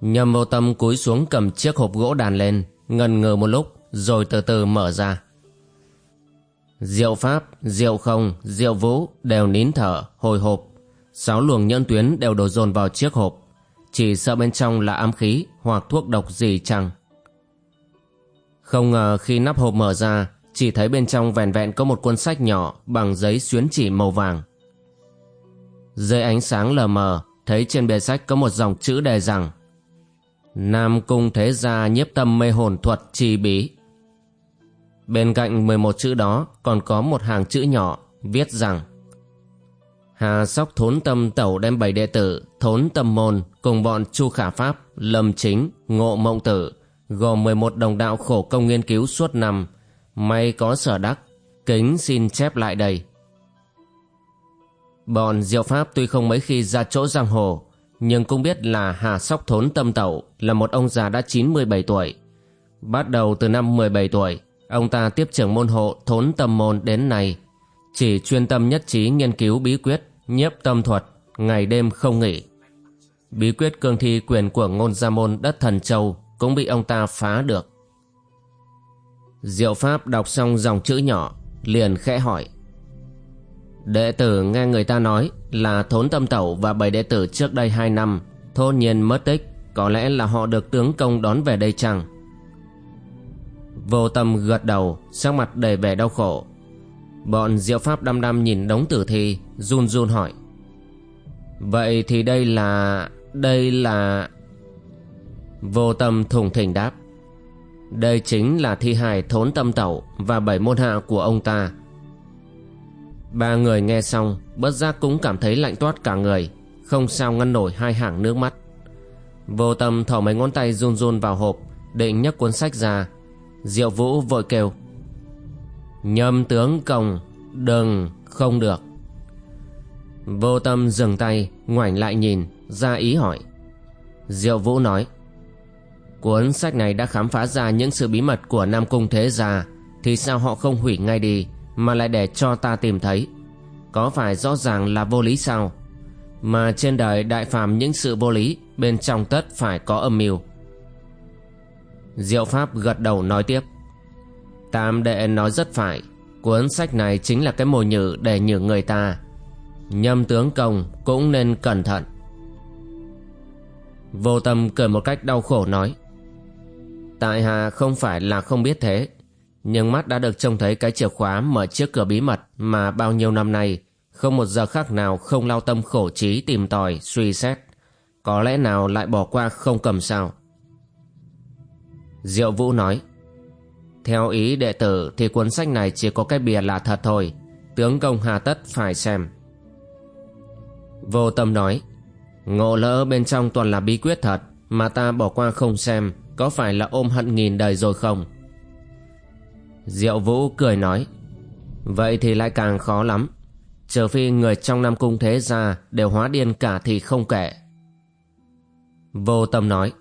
Nhầm vô tâm cúi xuống cầm chiếc hộp gỗ đàn lên, ngần ngừ một lúc, rồi từ từ mở ra. Diệu Pháp, Diệu Không, Diệu Vũ đều nín thở, hồi hộp. Sáu luồng nhẫn tuyến đều đổ dồn vào chiếc hộp. Chỉ sợ bên trong là ám khí hoặc thuốc độc gì chăng. Không ngờ khi nắp hộp mở ra, chỉ thấy bên trong vẹn vẹn có một cuốn sách nhỏ bằng giấy xuyến chỉ màu vàng. Dưới ánh sáng lờ mờ, thấy trên bề sách có một dòng chữ đề rằng Nam Cung Thế Gia nhiếp tâm mê hồn thuật chi bí. Bên cạnh 11 chữ đó còn có một hàng chữ nhỏ viết rằng Hà Sóc Thốn Tâm Tẩu đem bảy đệ tử Thốn Tâm Môn cùng bọn Chu Khả Pháp, Lâm Chính, Ngộ Mộng Tử gồm 11 đồng đạo khổ công nghiên cứu suốt năm may có sở đắc kính xin chép lại đây. Bọn Diệu Pháp tuy không mấy khi ra chỗ giang hồ nhưng cũng biết là Hà Sóc Thốn Tâm Tẩu là một ông già đã 97 tuổi. Bắt đầu từ năm 17 tuổi, ông ta tiếp trưởng môn hộ Thốn Tâm Môn đến nay, chỉ chuyên tâm nhất trí nghiên cứu bí quyết, nhiếp tâm thuật, ngày đêm không nghỉ. Bí quyết cương thi quyền của ngôn gia môn đất thần châu cũng bị ông ta phá được. Diệu Pháp đọc xong dòng chữ nhỏ, liền khẽ hỏi. Đệ tử nghe người ta nói là thốn tâm tẩu và bảy đệ tử trước đây hai năm, thôn nhiên mất tích, có lẽ là họ được tướng công đón về đây chăng? Vô tâm gật đầu, sắc mặt đầy vẻ đau khổ. Bọn diệu pháp đăm đăm nhìn đống tử thi, run run hỏi. Vậy thì đây là đây là, vô tâm thùng thỉnh đáp. Đây chính là thi hài thốn tâm tẩu và bảy môn hạ của ông ta. Ba người nghe xong, Bất giác cũng cảm thấy lạnh toát cả người, Không sao ngăn nổi hai hàng nước mắt. Vô tâm thỏ mấy ngón tay run run vào hộp, Định nhấc cuốn sách ra. Diệu Vũ vội kêu, Nhâm tướng công, Đừng, không được. Vô tâm dừng tay, Ngoảnh lại nhìn, Ra ý hỏi. Diệu Vũ nói, Cuốn sách này đã khám phá ra những sự bí mật của Nam Cung Thế Gia, Thì sao họ không hủy ngay đi? Mà lại để cho ta tìm thấy. Có phải rõ ràng là vô lý sao? Mà trên đời đại phàm những sự vô lý, bên trong tất phải có âm mưu. Diệu pháp gật đầu nói tiếp. Tam đệ nói rất phải, cuốn sách này chính là cái mồi nhử để nhử người ta. Nhâm tướng công cũng nên cẩn thận. Vô tâm cười một cách đau khổ nói. Tại hạ không phải là không biết thế nhưng mắt đã được trông thấy cái chìa khóa mở chiếc cửa bí mật mà bao nhiêu năm nay không một giờ khác nào không lao tâm khổ trí tìm tòi, suy xét. Có lẽ nào lại bỏ qua không cầm sao? Diệu Vũ nói Theo ý đệ tử thì cuốn sách này chỉ có cái bìa là thật thôi Tướng công hà tất phải xem Vô tâm nói Ngộ lỡ bên trong toàn là bí quyết thật Mà ta bỏ qua không xem Có phải là ôm hận nghìn đời rồi không? Diệu Vũ cười nói, Vậy thì lại càng khó lắm. Trừ phi người trong Nam Cung thế gia Đều hóa điên cả thì không kể. Vô tâm nói,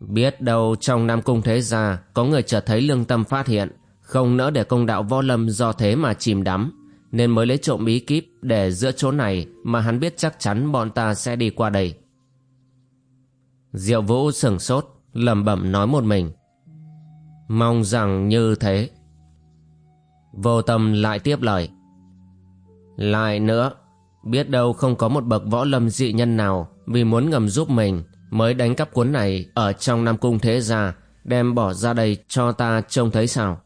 Biết đâu trong Nam Cung thế gia Có người chợt thấy lương tâm phát hiện, Không nỡ để công đạo võ lâm do thế mà chìm đắm, Nên mới lấy trộm bí kíp Để giữa chỗ này Mà hắn biết chắc chắn bọn ta sẽ đi qua đây. Diệu Vũ sừng sốt, lẩm bẩm nói một mình, Mong rằng như thế. Vô tâm lại tiếp lời. Lại nữa, Biết đâu không có một bậc võ lâm dị nhân nào Vì muốn ngầm giúp mình Mới đánh cắp cuốn này Ở trong Nam Cung Thế Gia, Đem bỏ ra đây cho ta trông thấy sao?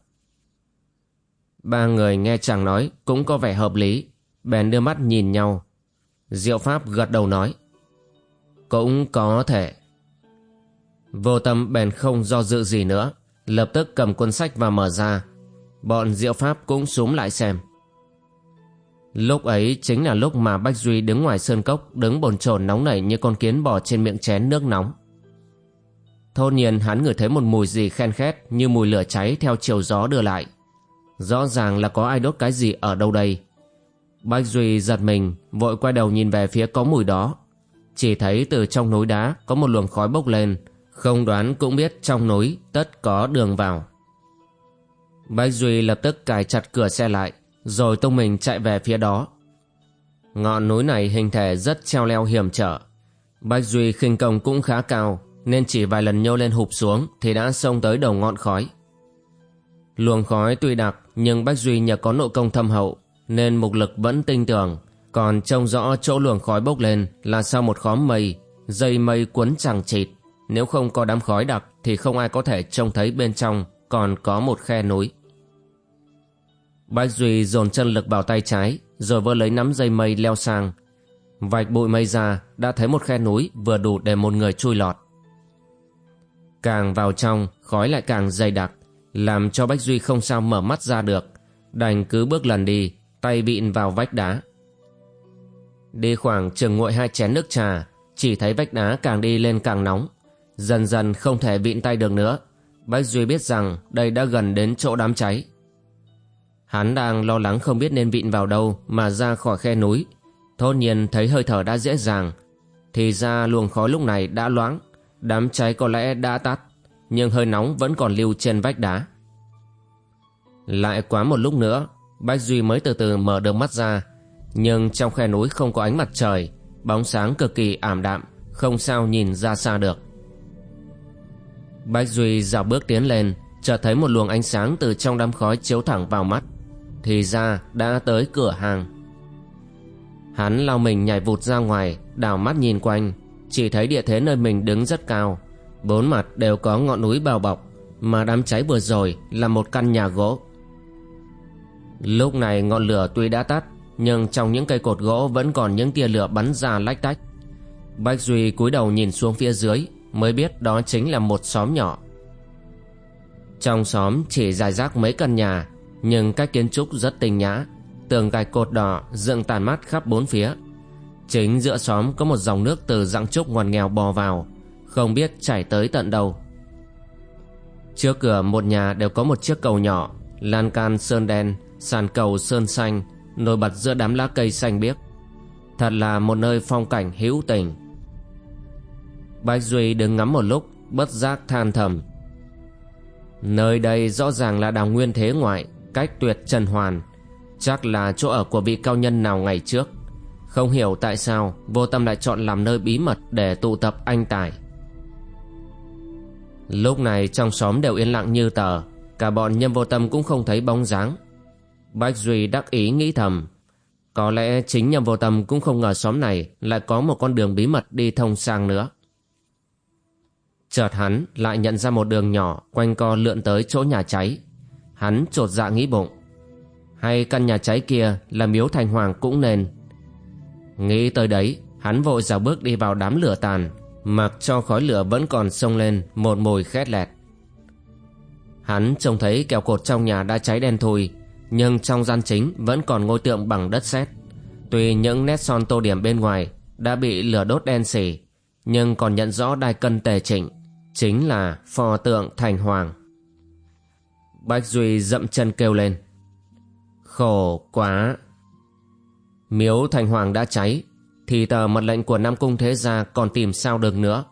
Ba người nghe chàng nói Cũng có vẻ hợp lý, Bèn đưa mắt nhìn nhau. Diệu Pháp gật đầu nói, Cũng có thể. Vô tâm bèn không do dự gì nữa, Lập tức cầm cuốn sách và mở ra. Bọn diệu pháp cũng xuống lại xem Lúc ấy chính là lúc mà Bách Duy đứng ngoài sơn cốc đứng bồn chồn nóng nảy như con kiến bò trên miệng chén nước nóng. Thôn nhiên hắn ngửi thấy một mùi gì khen khét như mùi lửa cháy theo chiều gió đưa lại. Rõ ràng là có ai đốt cái gì ở đâu đây. Bách Duy giật mình, vội quay đầu nhìn về phía có mùi đó. Chỉ thấy từ trong núi đá có một luồng khói bốc lên, không đoán cũng biết trong núi tất có đường vào. Bách Duy lập tức cài chặt cửa xe lại, rồi tung mình chạy về phía đó. Ngọn núi này hình thể rất treo leo hiểm trở. Bách Duy khinh công cũng khá cao, nên chỉ vài lần nhô lên hụp xuống thì đã xông tới đầu ngọn khói. Luồng khói tuy đặc nhưng Bách Duy nhờ có nội công thâm hậu nên mục lực vẫn tinh tường, còn trông rõ chỗ luồng khói bốc lên là sau một khóm mây, dây mây cuốn chẳng chịt. Nếu không có đám khói đặc thì không ai có thể trông thấy bên trong còn có một khe núi. Bách Duy dồn chân lực vào tay trái, rồi vơ lấy nắm dây mây leo sang. Vạch bụi mây ra, đã thấy một khe núi vừa đủ để một người chui lọt. Càng vào trong, khói lại càng dày đặc, làm cho Bách Duy không sao mở mắt ra được đành cứ bước lần đi, tay vịn vào vách đá. Đi khoảng chừng nguội hai chén nước trà, chỉ thấy vách đá càng đi lên càng nóng dần dần không thể vịn tay được nữa Bách Duy biết rằng đây đã gần đến chỗ đám cháy Hắn đang lo lắng không biết nên vịn vào đâu mà ra khỏi khe núi. Thốt nhiên thấy hơi thở đã dễ dàng. Thì ra luồng khói lúc này đã loãng, đám cháy có lẽ đã tắt, nhưng hơi nóng vẫn còn lưu trên vách đá. Lại quá một lúc nữa, Bách Duy mới từ từ mở được mắt ra, nhưng trong khe núi không có ánh mặt trời, bóng sáng cực kỳ ảm đạm, không sao nhìn ra xa được. Bách Duy dạo bước tiến lên, chợt thấy một luồng ánh sáng từ trong đám khói chiếu thẳng vào mắt thì ra đã tới cửa hàng. Hắn lao mình nhảy vụt ra ngoài, đảo mắt nhìn quanh, chỉ thấy địa thế nơi mình đứng rất cao. Bốn mặt đều có ngọn núi bao bọc, mà đám cháy vừa rồi là một căn nhà gỗ. Lúc này ngọn lửa tuy đã tắt, nhưng trong những cây cột gỗ vẫn còn những tia lửa bắn ra lách tách. Bách duy cúi đầu nhìn xuống phía dưới, mới biết đó chính là một xóm nhỏ. Trong xóm chỉ dài rác mấy căn nhà nhưng cách kiến trúc rất tinh nhã, tường gạch cột đỏ dựng tàn mắt khắp bốn phía. Chính giữa xóm có một dòng nước từ dặng trúc ngoằn nghèo bò vào, không biết chảy tới tận đâu. Trước cửa một nhà đều có một chiếc cầu nhỏ, lan can sơn đen, sàn cầu sơn xanh, nổi bật giữa đám lá cây xanh biếc. Thật là một nơi phong cảnh hữu tình. Bạch duy đứng ngắm một lúc, bất giác than thầm. Nơi đây rõ ràng là đào nguyên thế ngoại cách tuyệt trần hoàn. Chắc là chỗ ở của vị cao nhân nào ngày trước. Không hiểu tại sao vô tâm lại chọn làm nơi bí mật để tụ tập anh tài. Lúc này trong xóm đều yên lặng như tờ, cả bọn nhân vô tâm cũng không thấy bóng dáng. Bách duy đắc ý nghĩ thầm, có lẽ chính nhầm vô tâm cũng không ngờ xóm này lại có một con đường bí mật đi thông sang nữa. Chợt hắn lại nhận ra một đường nhỏ quanh co lượn tới chỗ nhà cháy. Hắn trột dạ nghĩ bụng. Hay căn nhà cháy kia là miếu thành hoàng cũng nên. Nghĩ tới đấy, Hắn vội dào bước đi vào đám lửa tàn, Mặc cho khói lửa vẫn còn sông lên Một mùi khét lẹt. Hắn trông thấy kẹo cột trong nhà đã cháy đen thui, Nhưng trong gian chính Vẫn còn ngôi tượng bằng đất sét. Tuy những nét son tô điểm bên ngoài Đã bị lửa đốt đen xỉ Nhưng còn nhận rõ đai cân tề chỉnh Chính là phò tượng thành hoàng. Bách Duy dậm chân kêu lên. Khổ quá! Miếu thành hoàng đã cháy, thì tờ mật lệnh của Nam Cung Thế Gia còn tìm sao được nữa.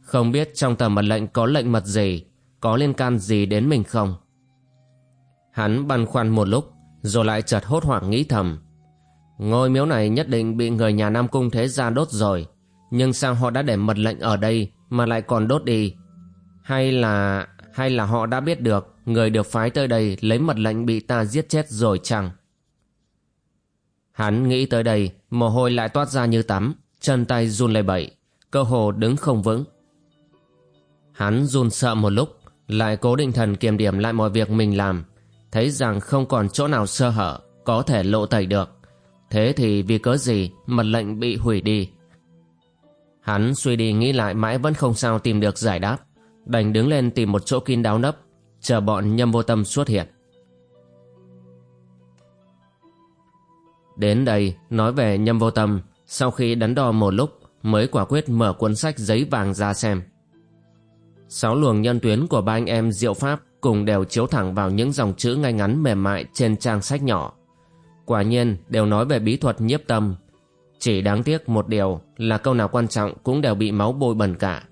Không biết trong tờ mật lệnh có lệnh mật gì, có liên can gì đến mình không? Hắn băn khoăn một lúc, rồi lại chợt hốt hoảng nghĩ thầm. Ngôi miếu này nhất định bị người nhà Nam Cung Thế Gia đốt rồi, nhưng sao họ đã để mật lệnh ở đây mà lại còn đốt đi? Hay là... hay là họ đã biết được người được phái tới đây lấy mật lệnh bị ta giết chết rồi chăng? Hắn nghĩ tới đây, mồ hôi lại toát ra như tắm, chân tay run lẩy bẩy, cơ hồ đứng không vững. Hắn run sợ một lúc, lại cố định thần kiềm điểm lại mọi việc mình làm, thấy rằng không còn chỗ nào sơ hở, có thể lộ tẩy được. Thế thì vì cớ gì mật lệnh bị hủy đi? Hắn suy đi nghĩ lại mãi vẫn không sao tìm được giải đáp, đành đứng lên tìm một chỗ kín đáo nấp, chờ bọn nhâm vô tâm xuất hiện. Đến đây, nói về nhâm vô tâm, Sau khi đắn đo một lúc, Mới quả quyết mở cuốn sách giấy vàng ra xem. Sáu luồng nhân tuyến của ba anh em diệu pháp Cùng đều chiếu thẳng vào những dòng chữ ngay ngắn mềm mại trên trang sách nhỏ. Quả nhiên, đều nói về bí thuật nhiếp tâm. Chỉ đáng tiếc một điều là câu nào quan trọng cũng đều bị máu bôi bẩn cả.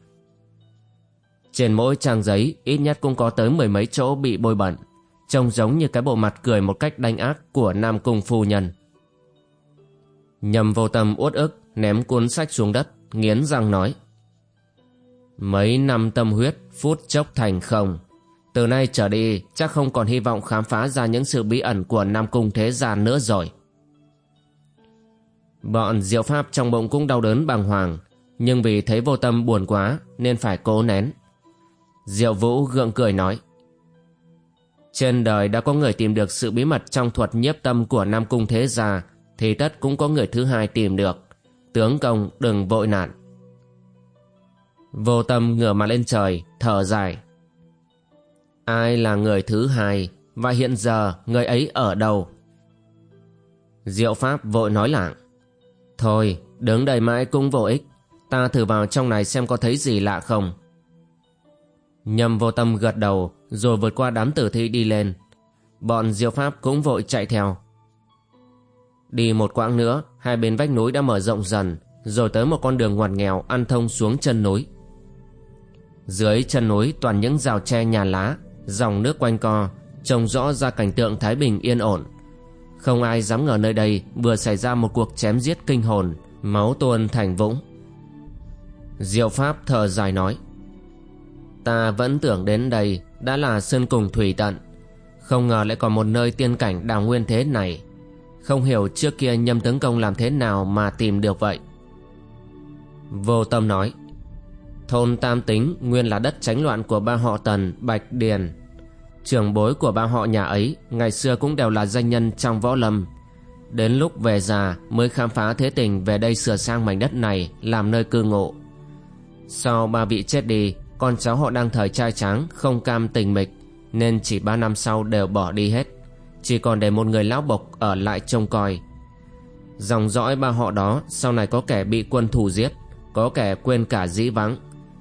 Trên mỗi trang giấy, ít nhất cũng có tới mười mấy chỗ bị bôi bẩn, Trông giống như cái bộ mặt cười một cách đanh ác của Nam Cung Phu Nhân. Nhầm vô tâm uất ức, ném cuốn sách xuống đất, nghiến răng nói. Mấy năm tâm huyết, phút chốc thành không. Từ nay trở đi, chắc không còn hy vọng khám phá ra những sự bí ẩn của nam cung thế gia nữa rồi. Bọn diệu pháp trong bụng cũng đau đớn bàng hoàng, nhưng vì thấy vô tâm buồn quá, nên phải cố nén diệu vũ gượng cười nói. Trên đời đã có người tìm được sự bí mật trong thuật nhiếp tâm của nam cung thế gia, thì tất cũng có người thứ hai tìm được. Tướng công, đừng vội nạn vô tâm ngửa mặt lên trời, thở dài. Ai là người thứ hai và hiện giờ người ấy ở đâu? Diệu pháp vội nói lảng. Thôi, đứng đây mãi cũng vô ích. Ta thử vào trong này xem có thấy gì lạ không nhầm vô tâm gật đầu rồi vượt qua đám tử thi đi lên bọn diệu pháp cũng vội chạy theo Đi một quãng nữa, hai bên vách núi đã mở rộng dần, rồi tới một con đường ngoằn nghèo ăn thông xuống chân núi. Dưới chân núi toàn những rào tre nhà lá, dòng nước quanh co, trông rõ ra cảnh tượng Thái Bình yên ổn. Không ai dám ngờ nơi đây vừa xảy ra một cuộc chém giết kinh hồn, máu tuôn thành vũng. Diệu Pháp thở dài nói, Ta vẫn tưởng đến đây đã là sơn cùng thủy tận, không ngờ lại còn một nơi tiên cảnh đào nguyên thế này. Không hiểu trước kia nhâm tướng công làm thế nào mà tìm được vậy. Vô tâm nói Thôn Tam Tính nguyên là đất tránh loạn của ba họ Tần, Bạch Điền. Trưởng bối của ba họ nhà ấy Ngày xưa cũng đều là danh nhân trong võ lâm. Đến lúc về già mới khám phá thế tình về đây sửa sang mảnh đất này làm nơi cư ngụ. Sau ba vị chết đi con cháu họ đang thời trai tráng, không cam tình mịch, Nên chỉ ba năm sau đều bỏ đi hết. Chỉ còn để một người lão bộc ở lại trông coi. Dòng dõi ba họ đó, Sau này có kẻ bị quân thù giết, Có kẻ quên cả dĩ vắng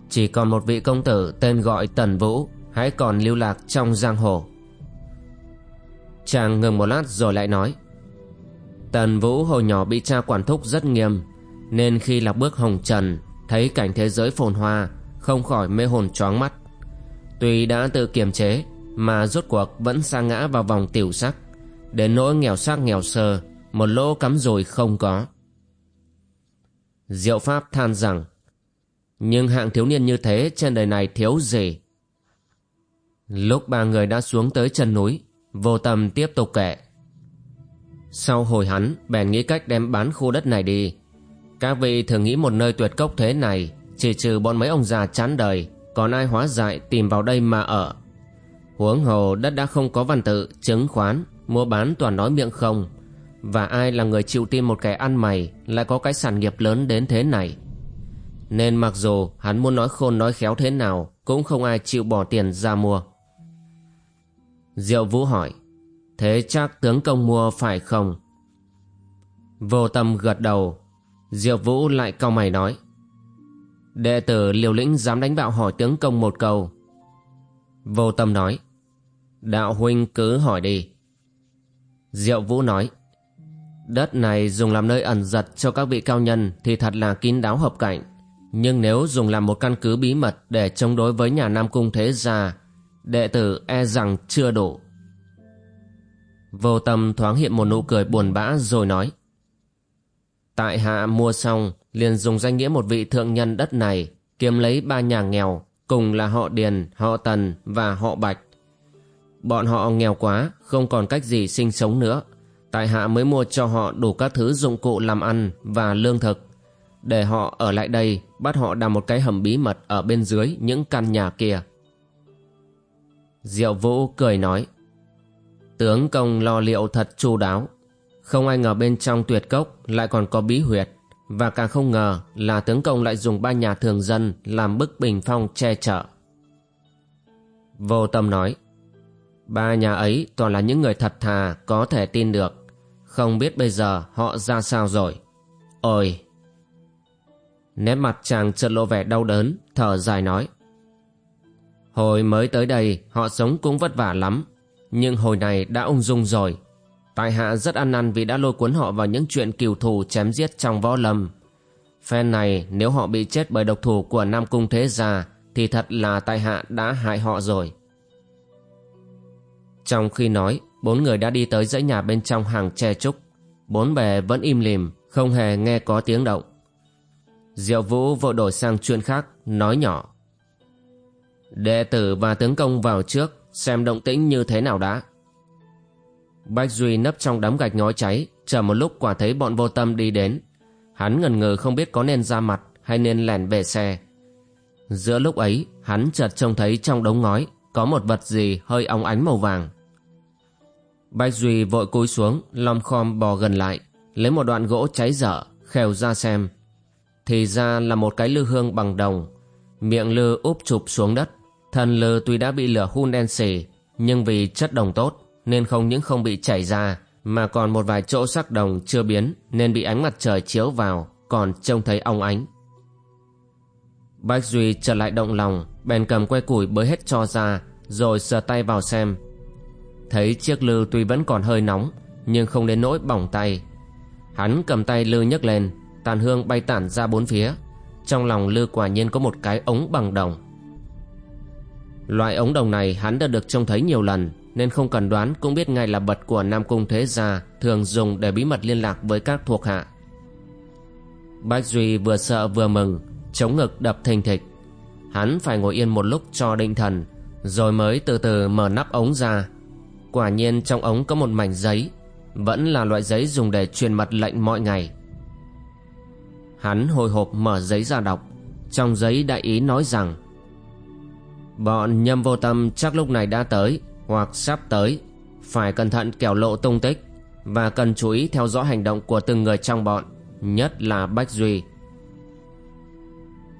Chỉ còn một vị công tử tên gọi Tần Vũ, Hãy còn lưu lạc trong giang hồ. Chàng ngừng một lát rồi lại nói, Tần Vũ hồi nhỏ bị cha quản thúc rất nghiêm, Nên khi lạc bước hồng trần, Thấy cảnh thế giới phồn hoa không khỏi mê hồn choáng mắt. Tuy đã tự kiềm chế, mà rốt cuộc vẫn sa ngã vào vòng tiểu sắc. Đến nỗi nghèo xác nghèo sơ, một lỗ cắm rồi không có. Diệu pháp than rằng, nhưng hạng thiếu niên như thế trên đời này thiếu gì? Lúc ba người đã xuống tới chân núi, vô tâm tiếp tục kể. Sau hồi hắn, bèn nghĩ cách đem bán khu đất này đi. Các vị thường nghĩ một nơi tuyệt cốc thế này chỉ trừ bọn mấy ông già chán đời còn ai hóa dại tìm vào đây mà ở Huống hồ đất đã không có văn tự, chứng khoán, mua bán toàn nói miệng không. Và ai là người chịu tin một kẻ ăn mày lại có cái sản nghiệp lớn đến thế này. Nên mặc dù hắn muốn nói khôn nói khéo thế nào cũng không ai chịu bỏ tiền ra mua. Diệu Vũ hỏi, thế chắc tướng công mua phải không? Vô tâm gật đầu, Diệu Vũ lại cau mày nói, đệ tử liều lĩnh dám đánh bạo hỏi tướng công một câu. Vô tâm nói, Đạo huynh cứ hỏi đi. Diệu Vũ nói, đất này dùng làm nơi ẩn giật cho các vị cao nhân thì thật là kín đáo hợp cảnh. Nhưng nếu dùng làm một căn cứ bí mật để chống đối với nhà Nam Cung Thế Gia, đệ tử e rằng chưa đủ. Vô tâm thoáng hiện một nụ cười buồn bã rồi nói, Tại hạ mua xong, liền dùng danh nghĩa một vị thượng nhân đất này, kiếm lấy ba nhà nghèo, cùng là họ Điền, họ Tần và họ Bạch Bọn họ nghèo quá, không còn cách gì sinh sống nữa. Tại hạ mới mua cho họ đủ các thứ dụng cụ làm ăn và lương thực. Để họ ở lại đây, bắt họ đào một cái hầm bí mật ở bên dưới những căn nhà kia. Diệu Vũ cười nói. Tướng công lo liệu thật chu đáo. Không ai ngờ bên trong tuyệt cốc lại còn có bí huyệt. Và càng không ngờ là tướng công lại dùng ba nhà thường dân làm bức bình phong che chở. Vô tâm nói. Ba nhà ấy toàn là những người thật thà có thể tin được. Không biết bây giờ họ ra sao rồi Ôi Nét mặt chàng chợt lộ vẻ đau đớn, Thở dài nói, Hồi mới tới đây, họ sống cũng vất vả lắm Nhưng hồi này đã ung dung rồi Tại hạ rất ăn năn vì đã lôi cuốn họ vào những chuyện kiều thù chém giết trong võ lâm. Phen này, nếu họ bị chết bởi độc thủ của Nam Cung Thế Gia, Thì thật là tại hạ đã hại họ rồi. Trong khi nói, Bốn người đã đi tới dãy nhà bên trong hàng tre trúc. Bốn bề vẫn im lìm, Không hề nghe có tiếng động. Diệu Vũ vội đổi sang chuyện khác, Nói nhỏ. Đệ tử và tướng công vào trước, Xem động tĩnh như thế nào đã. Bách Duy nấp trong đám gạch ngói cháy, Chờ một lúc quả thấy bọn vô tâm đi đến. Hắn ngần ngừ không biết có nên ra mặt Hay nên lẻn về xe. Giữa lúc ấy, hắn chợt trông thấy trong đống ngói Có một vật gì hơi óng ánh màu vàng. Bách Duy vội cúi xuống, Lom khom bò gần lại, Lấy một đoạn gỗ cháy dở Khều ra xem. Thì ra là một cái lư hương bằng đồng, Miệng lư úp chụp xuống đất, Thân lư tuy đã bị lửa hun đen xỉ Nhưng vì chất đồng tốt. Nên không những không bị chảy ra, Mà còn một vài chỗ sắc đồng chưa biến Nên bị ánh mặt trời chiếu vào, Còn trông thấy ong ánh. Bách Duy trở lại động lòng, Bèn cầm que củi bới hết cho ra, Rồi sờ tay vào xem. Thấy chiếc lư tuy vẫn còn hơi nóng, Nhưng không đến nỗi bỏng tay. Hắn cầm tay lư nhấc lên, Tàn hương bay tản ra bốn phía. Trong lòng lư quả nhiên có một cái ống bằng đồng. Loại ống đồng này hắn đã được trông thấy nhiều lần nên không cần đoán, cũng biết ngay là bật của Nam Cung Thế Gia Thường dùng để bí mật liên lạc với các thuộc hạ. Bách Duy vừa sợ vừa mừng, Chống ngực đập thình thịch. Hắn phải ngồi yên một lúc cho định thần, Rồi mới từ từ mở nắp ống ra. Quả nhiên trong ống có một mảnh giấy, Vẫn là loại giấy dùng để truyền mật lệnh mọi ngày. Hắn hồi hộp mở giấy ra đọc, Trong giấy đại ý nói rằng, Bọn nhâm vô tâm chắc lúc này đã tới hoặc sắp tới Phải cẩn thận kẻo lộ tung tích Và cần chú ý theo dõi hành động của từng người trong bọn Nhất là Bách Duy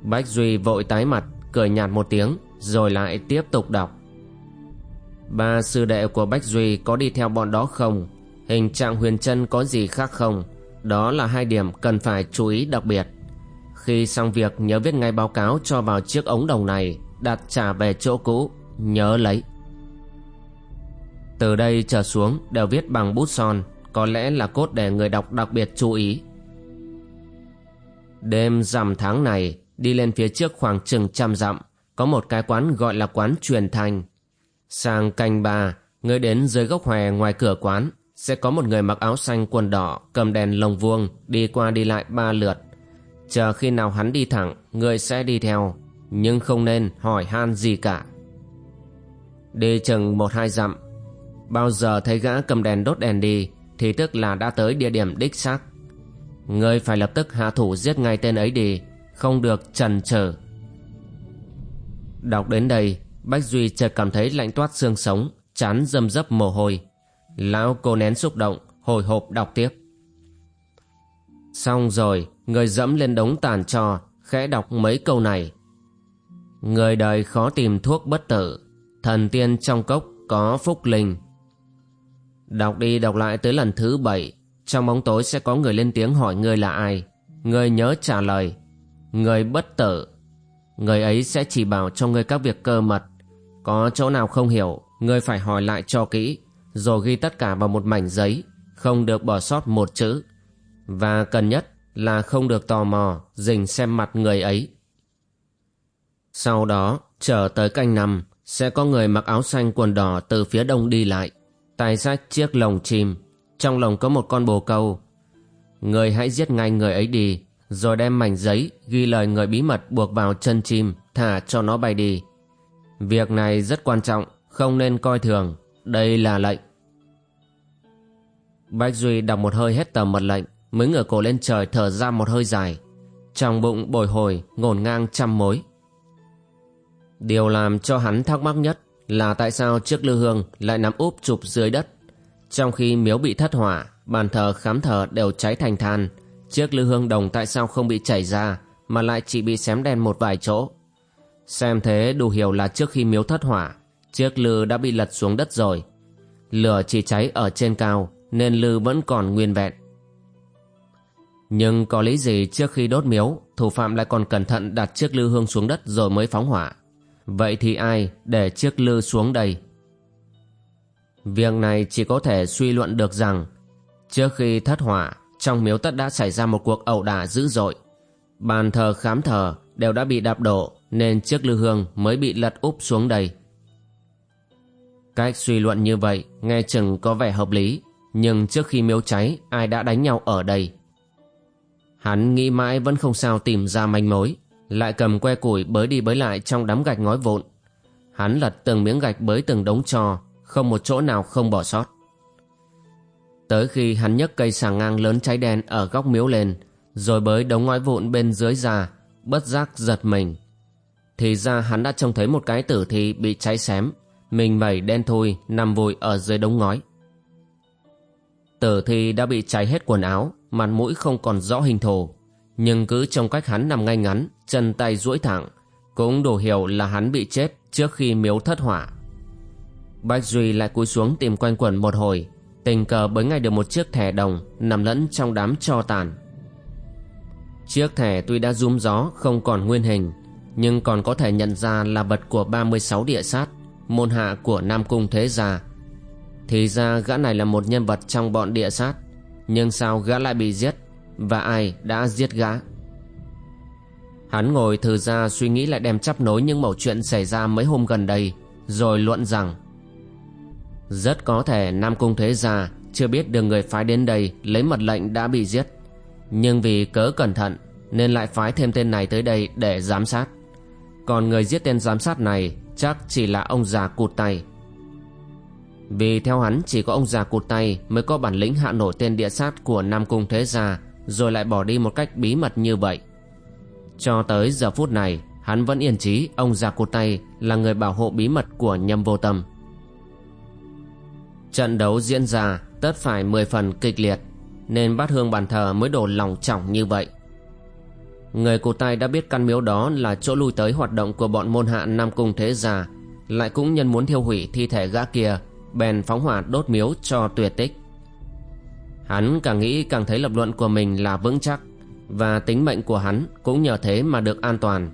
Bách Duy vội tái mặt Cười nhạt một tiếng Rồi lại tiếp tục đọc Ba sư đệ của Bách Duy có đi theo bọn đó không? Hình trạng huyền chân có gì khác không? Đó là hai điểm cần phải chú ý đặc biệt. Khi xong việc nhớ viết ngay báo cáo cho vào chiếc ống đồng này, đặt trả về chỗ cũ, nhớ lấy. Từ đây trở xuống đều viết bằng bút son, có lẽ là cốt để người đọc đặc biệt chú ý. Đêm rằm tháng này, đi lên phía trước khoảng chừng trăm dặm, có một cái quán gọi là quán truyền thanh Sang canh ba, người đến dưới gốc hòe ngoài cửa quán, sẽ có một người mặc áo xanh quần đỏ, cầm đèn lồng vuông, đi qua đi lại ba lượt. Chờ khi nào hắn đi thẳng, người sẽ đi theo, nhưng không nên hỏi han gì cả. Đi chừng một hai dặm, bao giờ thấy gã cầm đèn đốt đèn đi, thì tức là đã tới địa điểm đích xác. Người phải lập tức hạ thủ giết ngay tên ấy đi, không được chần trở Đọc đến đây, Bách Duy chợt cảm thấy lạnh toát xương sống, chán dâm dấp mồ hôi. Lão cô nén xúc động, hồi hộp đọc tiếp. Xong rồi, người dẫm lên đống tàn trò khẽ đọc mấy câu này. Người đời khó tìm thuốc bất tử, thần tiên trong cốc có phúc linh. Đọc đi đọc lại tới lần thứ bảy, trong bóng tối sẽ có người lên tiếng hỏi người là ai. Người nhớ trả lời, người bất tử. Người ấy sẽ chỉ bảo cho người các việc cơ mật có chỗ nào không hiểu, ngươi phải hỏi lại cho kỹ, rồi ghi tất cả vào một mảnh giấy, không được bỏ sót một chữ. Và cần nhất là không được tò mò, dình xem mặt người ấy. Sau đó, trở tới canh năm, sẽ có người mặc áo xanh quần đỏ từ phía đông đi lại, tay sách chiếc lồng chim, trong lồng có một con bồ câu. Người hãy giết ngay người ấy đi, rồi đem mảnh giấy ghi lời người bí mật buộc vào chân chim, thả cho nó bay đi. Việc này rất quan trọng, không nên coi thường. Đây là lệnh. Bách Duy đọc một hơi hết tờ mật lệnh, mới ngửa cổ lên trời thở ra một hơi dài. Trong bụng bồi hồi, ngổn ngang trăm mối. Điều làm cho hắn thắc mắc nhất là tại sao chiếc lư hương lại nằm úp chụp dưới đất. Trong khi miếu bị thất hỏa, bàn thờ khám thờ đều cháy thành than, chiếc lư hương đồng tại sao không bị chảy ra mà lại chỉ bị xém đen một vài chỗ. Xem thế đủ hiểu là trước khi miếu thất hỏa, chiếc lư đã bị lật xuống đất rồi. Lửa chỉ cháy ở trên cao, nên lư vẫn còn nguyên vẹn. Nhưng có lý gì trước khi đốt miếu, thủ phạm lại còn cẩn thận đặt chiếc lư hương xuống đất rồi mới phóng hỏa. Vậy thì ai để chiếc lư xuống đây? Việc này chỉ có thể suy luận được rằng trước khi thất hỏa, trong miếu tất đã xảy ra một cuộc ẩu đả dữ dội. Bàn thờ khám thờ đều đã bị đạp đổ nên chiếc lư hương mới bị lật úp xuống đây. Cách suy luận như vậy nghe chừng có vẻ hợp lý nhưng trước khi miếu cháy ai đã đánh nhau ở đây? Hắn nghĩ mãi vẫn không sao tìm ra manh mối lại cầm que củi bới đi bới lại trong đám gạch ngói vụn. Hắn lật từng miếng gạch bới từng đống trò không một chỗ nào không bỏ sót. Tới khi hắn nhấc cây sàng ngang lớn cháy đen ở góc miếu lên rồi bới đống ngói vụn bên dưới ra bất giác giật mình. Thì ra hắn đã trông thấy một cái tử thi bị cháy xém mình mẩy đen thui nằm vùi ở dưới đống ngói. Tử thi đã bị cháy hết quần áo, mặt mũi không còn rõ hình thù, nhưng cứ trong cách hắn nằm ngay ngắn, chân tay duỗi thẳng, cũng đủ hiểu là hắn bị chết trước khi miếu thất hỏa. Bách Duy lại cúi xuống tìm quanh quẩn một hồi, tình cờ bới ngay được một chiếc thẻ đồng nằm lẫn trong đám cho tàn. Chiếc thẻ tuy đã rúm gió không còn nguyên hình, nhưng còn có thể nhận ra là vật của 36 địa sát, môn hạ của Nam Cung Thế Gia thì ra gã này là một nhân vật trong bọn địa sát Nhưng sao gã lại bị giết Và ai đã giết gã Hắn ngồi thử ra suy nghĩ lại đem chắp nối những mẩu chuyện xảy ra mấy hôm gần đây, Rồi luận rằng, Rất có thể Nam Cung Thế Gia Chưa biết được người phái đến đây Lấy mật lệnh đã bị giết. Nhưng vì cớ cẩn thận Nên lại phái thêm tên này tới đây để giám sát. Còn người giết tên giám sát này Chắc chỉ là ông già cụt tay. Vì theo hắn chỉ có ông già cụt tay mới có bản lĩnh hạ nổi tên địa sát của Nam Cung Thế Gia, rồi lại bỏ đi một cách bí mật như vậy. Cho tới giờ phút này, hắn vẫn yên chí ông già cụt tay là người bảo hộ bí mật của nhâm vô tâm. Trận đấu diễn ra tất phải 10 phần kịch liệt nên bát hương bàn thờ mới đổ lòng trọng như vậy. Người cụt tay đã biết căn miếu đó là chỗ lui tới hoạt động của bọn môn hạ Nam Cung Thế già lại cũng nhân muốn thiêu hủy thi thể gã kia bèn phóng hỏa đốt miếu cho tuyệt tích hắn càng nghĩ càng thấy lập luận của mình là vững chắc và tính mệnh của hắn cũng nhờ thế mà được an toàn.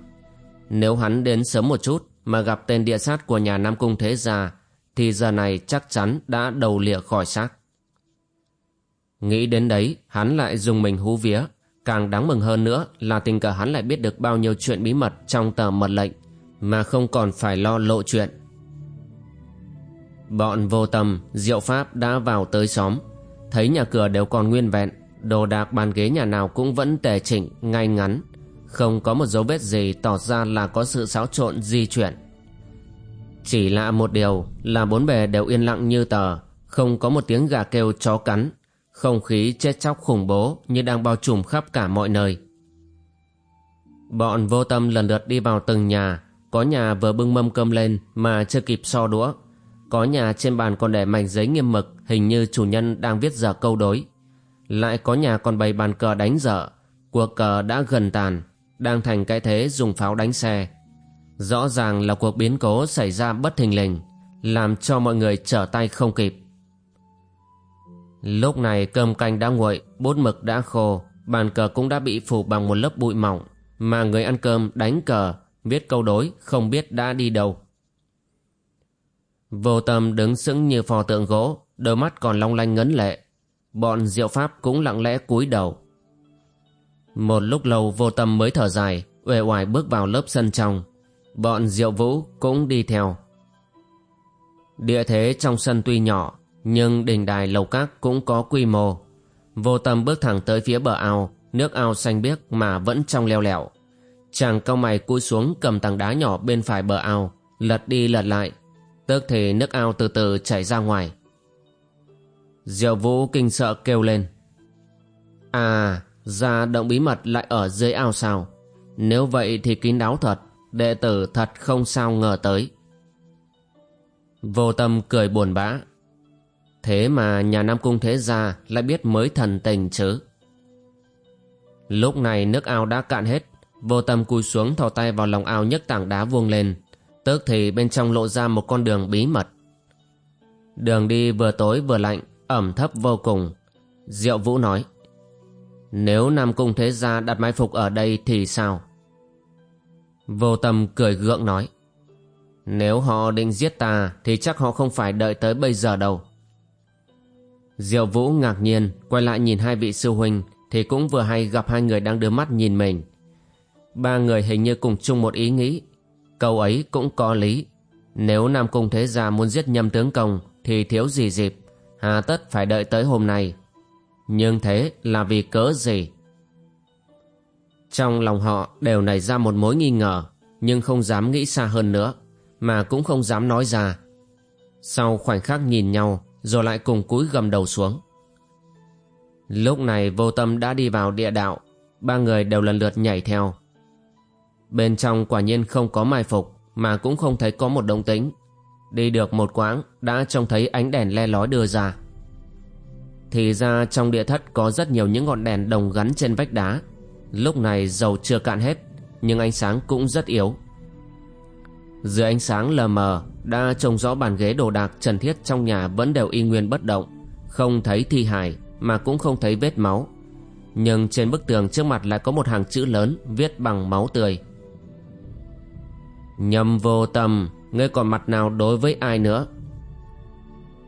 Nếu hắn đến sớm một chút mà gặp tên địa sát của nhà nam cung thế gia thì giờ này chắc chắn đã đầu lìa khỏi xác. Nghĩ đến đấy hắn lại dùng mình hú vía. Càng đáng mừng hơn nữa là tình cờ hắn lại biết được bao nhiêu chuyện bí mật trong tờ mật lệnh mà không còn phải lo lộ chuyện. Bọn vô tâm, diệu pháp đã vào tới xóm. Thấy nhà cửa đều còn nguyên vẹn Đồ đạc bàn ghế nhà nào cũng vẫn tề chỉnh, ngay ngắn. Không có một dấu vết gì tỏ ra là có sự xáo trộn di chuyển. Chỉ lạ một điều là bốn bề đều yên lặng như tờ Không có một tiếng gà kêu chó cắn. Không khí chết chóc khủng bố như đang bao trùm khắp cả mọi nơi. Bọn vô tâm lần lượt đi vào từng nhà. Có nhà vừa bưng mâm cơm lên mà chưa kịp so đũa. Có nhà trên bàn còn để mảnh giấy nghiêm mực hình như chủ nhân đang viết giờ câu đối. Lại có nhà còn bày bàn cờ đánh dở, cuộc cờ đã gần tàn, đang thành cái thế dùng pháo đánh xe. Rõ ràng là cuộc biến cố xảy ra bất thình lình, làm cho mọi người trở tay không kịp. Lúc này cơm canh đã nguội, bút mực đã khô, bàn cờ cũng đã bị phủ bằng một lớp bụi mỏng, mà người ăn cơm đánh cờ, viết câu đối không biết đã đi đâu. Vô tâm đứng sững như phò tượng gỗ, đôi mắt còn long lanh ngấn lệ. Bọn diệu pháp cũng lặng lẽ cúi đầu. Một lúc lâu vô tâm mới thở dài, uể oải bước vào lớp sân trong. Bọn diệu vũ cũng đi theo. Địa thế trong sân tuy nhỏ, nhưng đình đài lầu các cũng có quy mô. Vô tâm bước thẳng tới phía bờ ao, nước ao xanh biếc mà vẫn trong leo lẻo. Chàng cao mày cúi xuống cầm tảng đá nhỏ bên phải bờ ao, lật đi lật lại Tức thì nước ao từ từ chảy ra ngoài Diệu vũ kinh sợ kêu lên. À ra động bí mật lại ở dưới ao sao? Nếu vậy thì kín đáo thật, Đệ tử thật không sao ngờ tới. Vô tâm cười buồn bã. Thế mà nhà Nam Cung Thế Gia lại biết mới thần tình chứ? Lúc này nước ao đã cạn hết, Vô tâm cúi xuống thò tay vào lòng ao nhấc tảng đá vuông lên. Tức thì bên trong lộ ra một con đường bí mật. Đường đi vừa tối vừa lạnh ẩm thấp vô cùng. Diệu Vũ nói, nếu Nam Cung Thế Gia đặt mai phục ở đây thì sao? Vô tâm cười gượng nói, nếu họ định giết ta thì chắc họ không phải đợi tới bây giờ đâu. Diệu Vũ ngạc nhiên quay lại nhìn hai vị sư huynh thì cũng vừa hay gặp hai người đang đưa mắt nhìn mình. Ba người hình như cùng chung một ý nghĩ. Câu ấy cũng có lý. Nếu Nam Cung Thế Gia muốn giết nhâm tướng công thì thiếu gì dịp, hà tất phải đợi tới hôm nay. Nhưng thế là vì cớ gì? Trong lòng họ đều nảy ra một mối nghi ngờ, nhưng không dám nghĩ xa hơn nữa, mà cũng không dám nói ra. Sau khoảnh khắc nhìn nhau, rồi lại cùng cúi gầm đầu xuống. Lúc này vô tâm đã đi vào địa đạo, ba người đều lần lượt nhảy theo. Bên trong quả nhiên không có mai phục, mà cũng không thấy có một động tĩnh. Đi được một quãng đã trông thấy ánh đèn le lói đưa ra. Thì ra trong địa thất có rất nhiều những ngọn đèn đồng gắn trên vách đá. Lúc này dầu chưa cạn hết, nhưng ánh sáng cũng rất yếu. Dưới ánh sáng lờ mờ đã trông rõ bàn ghế đồ đạc trần thiết trong nhà vẫn đều y nguyên bất động, không thấy thi hài mà cũng không thấy vết máu. Nhưng trên bức tường trước mặt lại có một hàng chữ lớn viết bằng máu tươi. Nhầm vô tâm, ngươi còn mặt nào đối với ai nữa?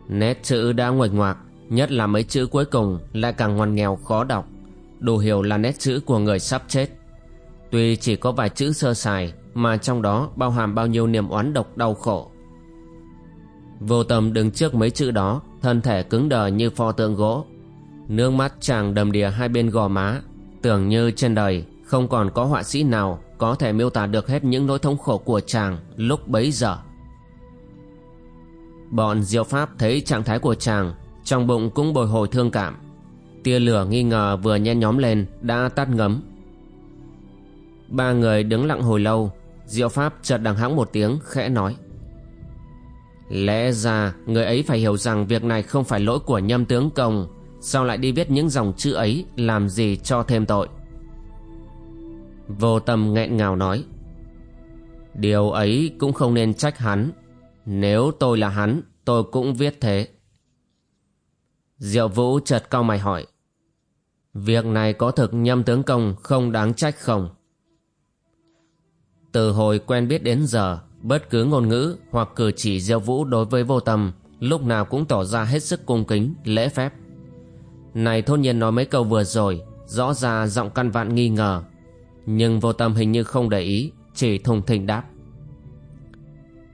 Nét chữ đã nguệch ngoạc, nhất là mấy chữ cuối cùng lại càng ngoằn nghèo khó đọc. Đủ hiểu là nét chữ của người sắp chết. Tuy chỉ có vài chữ sơ sài mà trong đó bao hàm bao nhiêu niềm oán độc đau khổ. Vô tâm đứng trước mấy chữ đó, thân thể cứng đờ như pho tượng gỗ. Nước mắt chàng đầm đìa hai bên gò má, tưởng như trên đời không còn có họa sĩ nào có thể miêu tả được hết những nỗi thống khổ của chàng lúc bấy giờ. Bọn diệu pháp thấy trạng thái của chàng, trong bụng cũng bồi hồi thương cảm. Tia lửa nghi ngờ vừa nhen nhóm lên đã tắt ngấm. Ba người đứng lặng hồi lâu, diệu pháp chợt đằng hãng một tiếng khẽ nói. Lẽ ra người ấy phải hiểu rằng việc này không phải lỗi của nhâm tướng công Sao lại đi viết những dòng chữ ấy làm gì cho thêm tội Vô tâm nghẹn ngào nói Điều ấy cũng không nên trách hắn Nếu tôi là hắn tôi cũng viết thế Diệu Vũ chợt cau mày hỏi Việc này có thực nhâm tướng công không đáng trách không? Từ hồi quen biết đến giờ Bất cứ ngôn ngữ hoặc cử chỉ Diệu Vũ đối với vô tâm lúc nào cũng tỏ ra hết sức cung kính, lễ phép. Này thôn nhiên nói mấy câu vừa rồi, rõ ra giọng căn vạn nghi ngờ. Nhưng vô tâm hình như không để ý, chỉ thùng thình đáp.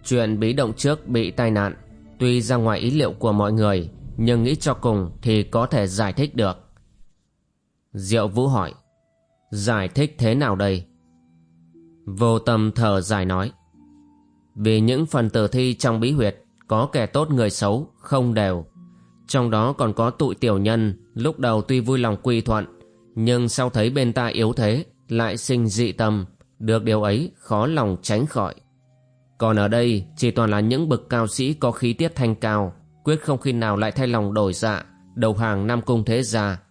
Chuyện bí động trước bị tai nạn, tuy ra ngoài ý liệu của mọi người, nhưng nghĩ cho cùng thì có thể giải thích được. Diệu Vũ hỏi, giải thích thế nào đây? Vô tâm thở dài nói, vì những phần tử thi trong bí huyệt có kẻ tốt người xấu không đều. Trong đó còn có tụi tiểu nhân lúc đầu tuy vui lòng quy thuận nhưng sau thấy bên ta yếu thế lại sinh dị tâm được điều ấy khó lòng tránh khỏi. Còn ở đây chỉ toàn là những bậc cao sĩ có khí tiết thanh cao quyết không khi nào lại thay lòng đổi dạ đầu hàng Nam Cung Thế Gia.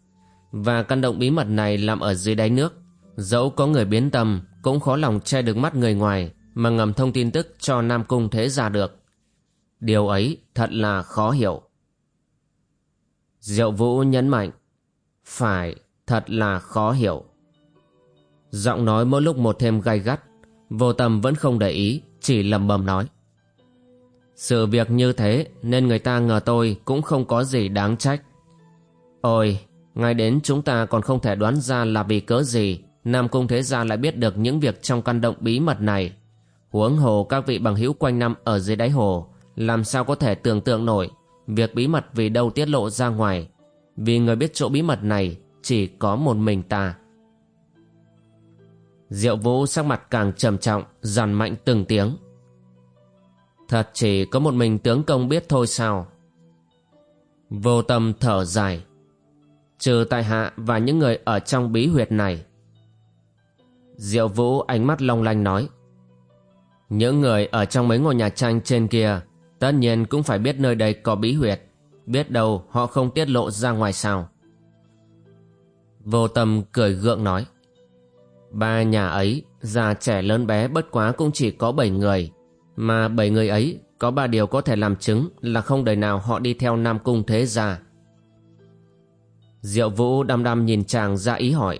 Và căn động bí mật này làm ở dưới đáy nước dẫu có người biến tâm cũng khó lòng che được mắt người ngoài mà ngầm thông tin tức cho Nam Cung Thế Gia được. Điều ấy thật là khó hiểu. Diệu Vũ nhấn mạnh, phải, thật là khó hiểu. Giọng nói mỗi lúc một thêm gay gắt, vô tâm vẫn không để ý, chỉ lầm bầm nói. Sự việc như thế nên người ta ngờ tôi cũng không có gì đáng trách. Ôi, ngay đến chúng ta còn không thể đoán ra là vì cớ gì Nam Cung Thế Gia lại biết được những việc trong căn động bí mật này. Huống hồ các vị bằng hữu quanh năm ở dưới đáy hồ làm sao có thể tưởng tượng nổi việc bí mật vì đâu tiết lộ ra ngoài vì người biết chỗ bí mật này chỉ có một mình ta. Diệu Vũ sắc mặt càng trầm trọng, dằn mạnh từng tiếng. Thật chỉ có một mình tướng công biết thôi sao? Vô tâm thở dài. Trừ tại hạ và những người ở trong bí huyệt này. Diệu Vũ ánh mắt long lanh nói. Những người ở trong mấy ngôi nhà tranh trên kia tất nhiên cũng phải biết nơi đây có bí huyệt. Biết đâu họ không tiết lộ ra ngoài sao. Vô tâm cười gượng nói. Ba nhà ấy, già trẻ lớn bé bất quá cũng chỉ có bảy người. Mà bảy người ấy có ba điều có thể làm chứng là không đời nào họ đi theo Nam Cung Thế Gia. Diệu Vũ đăm đăm nhìn chàng ra ý hỏi.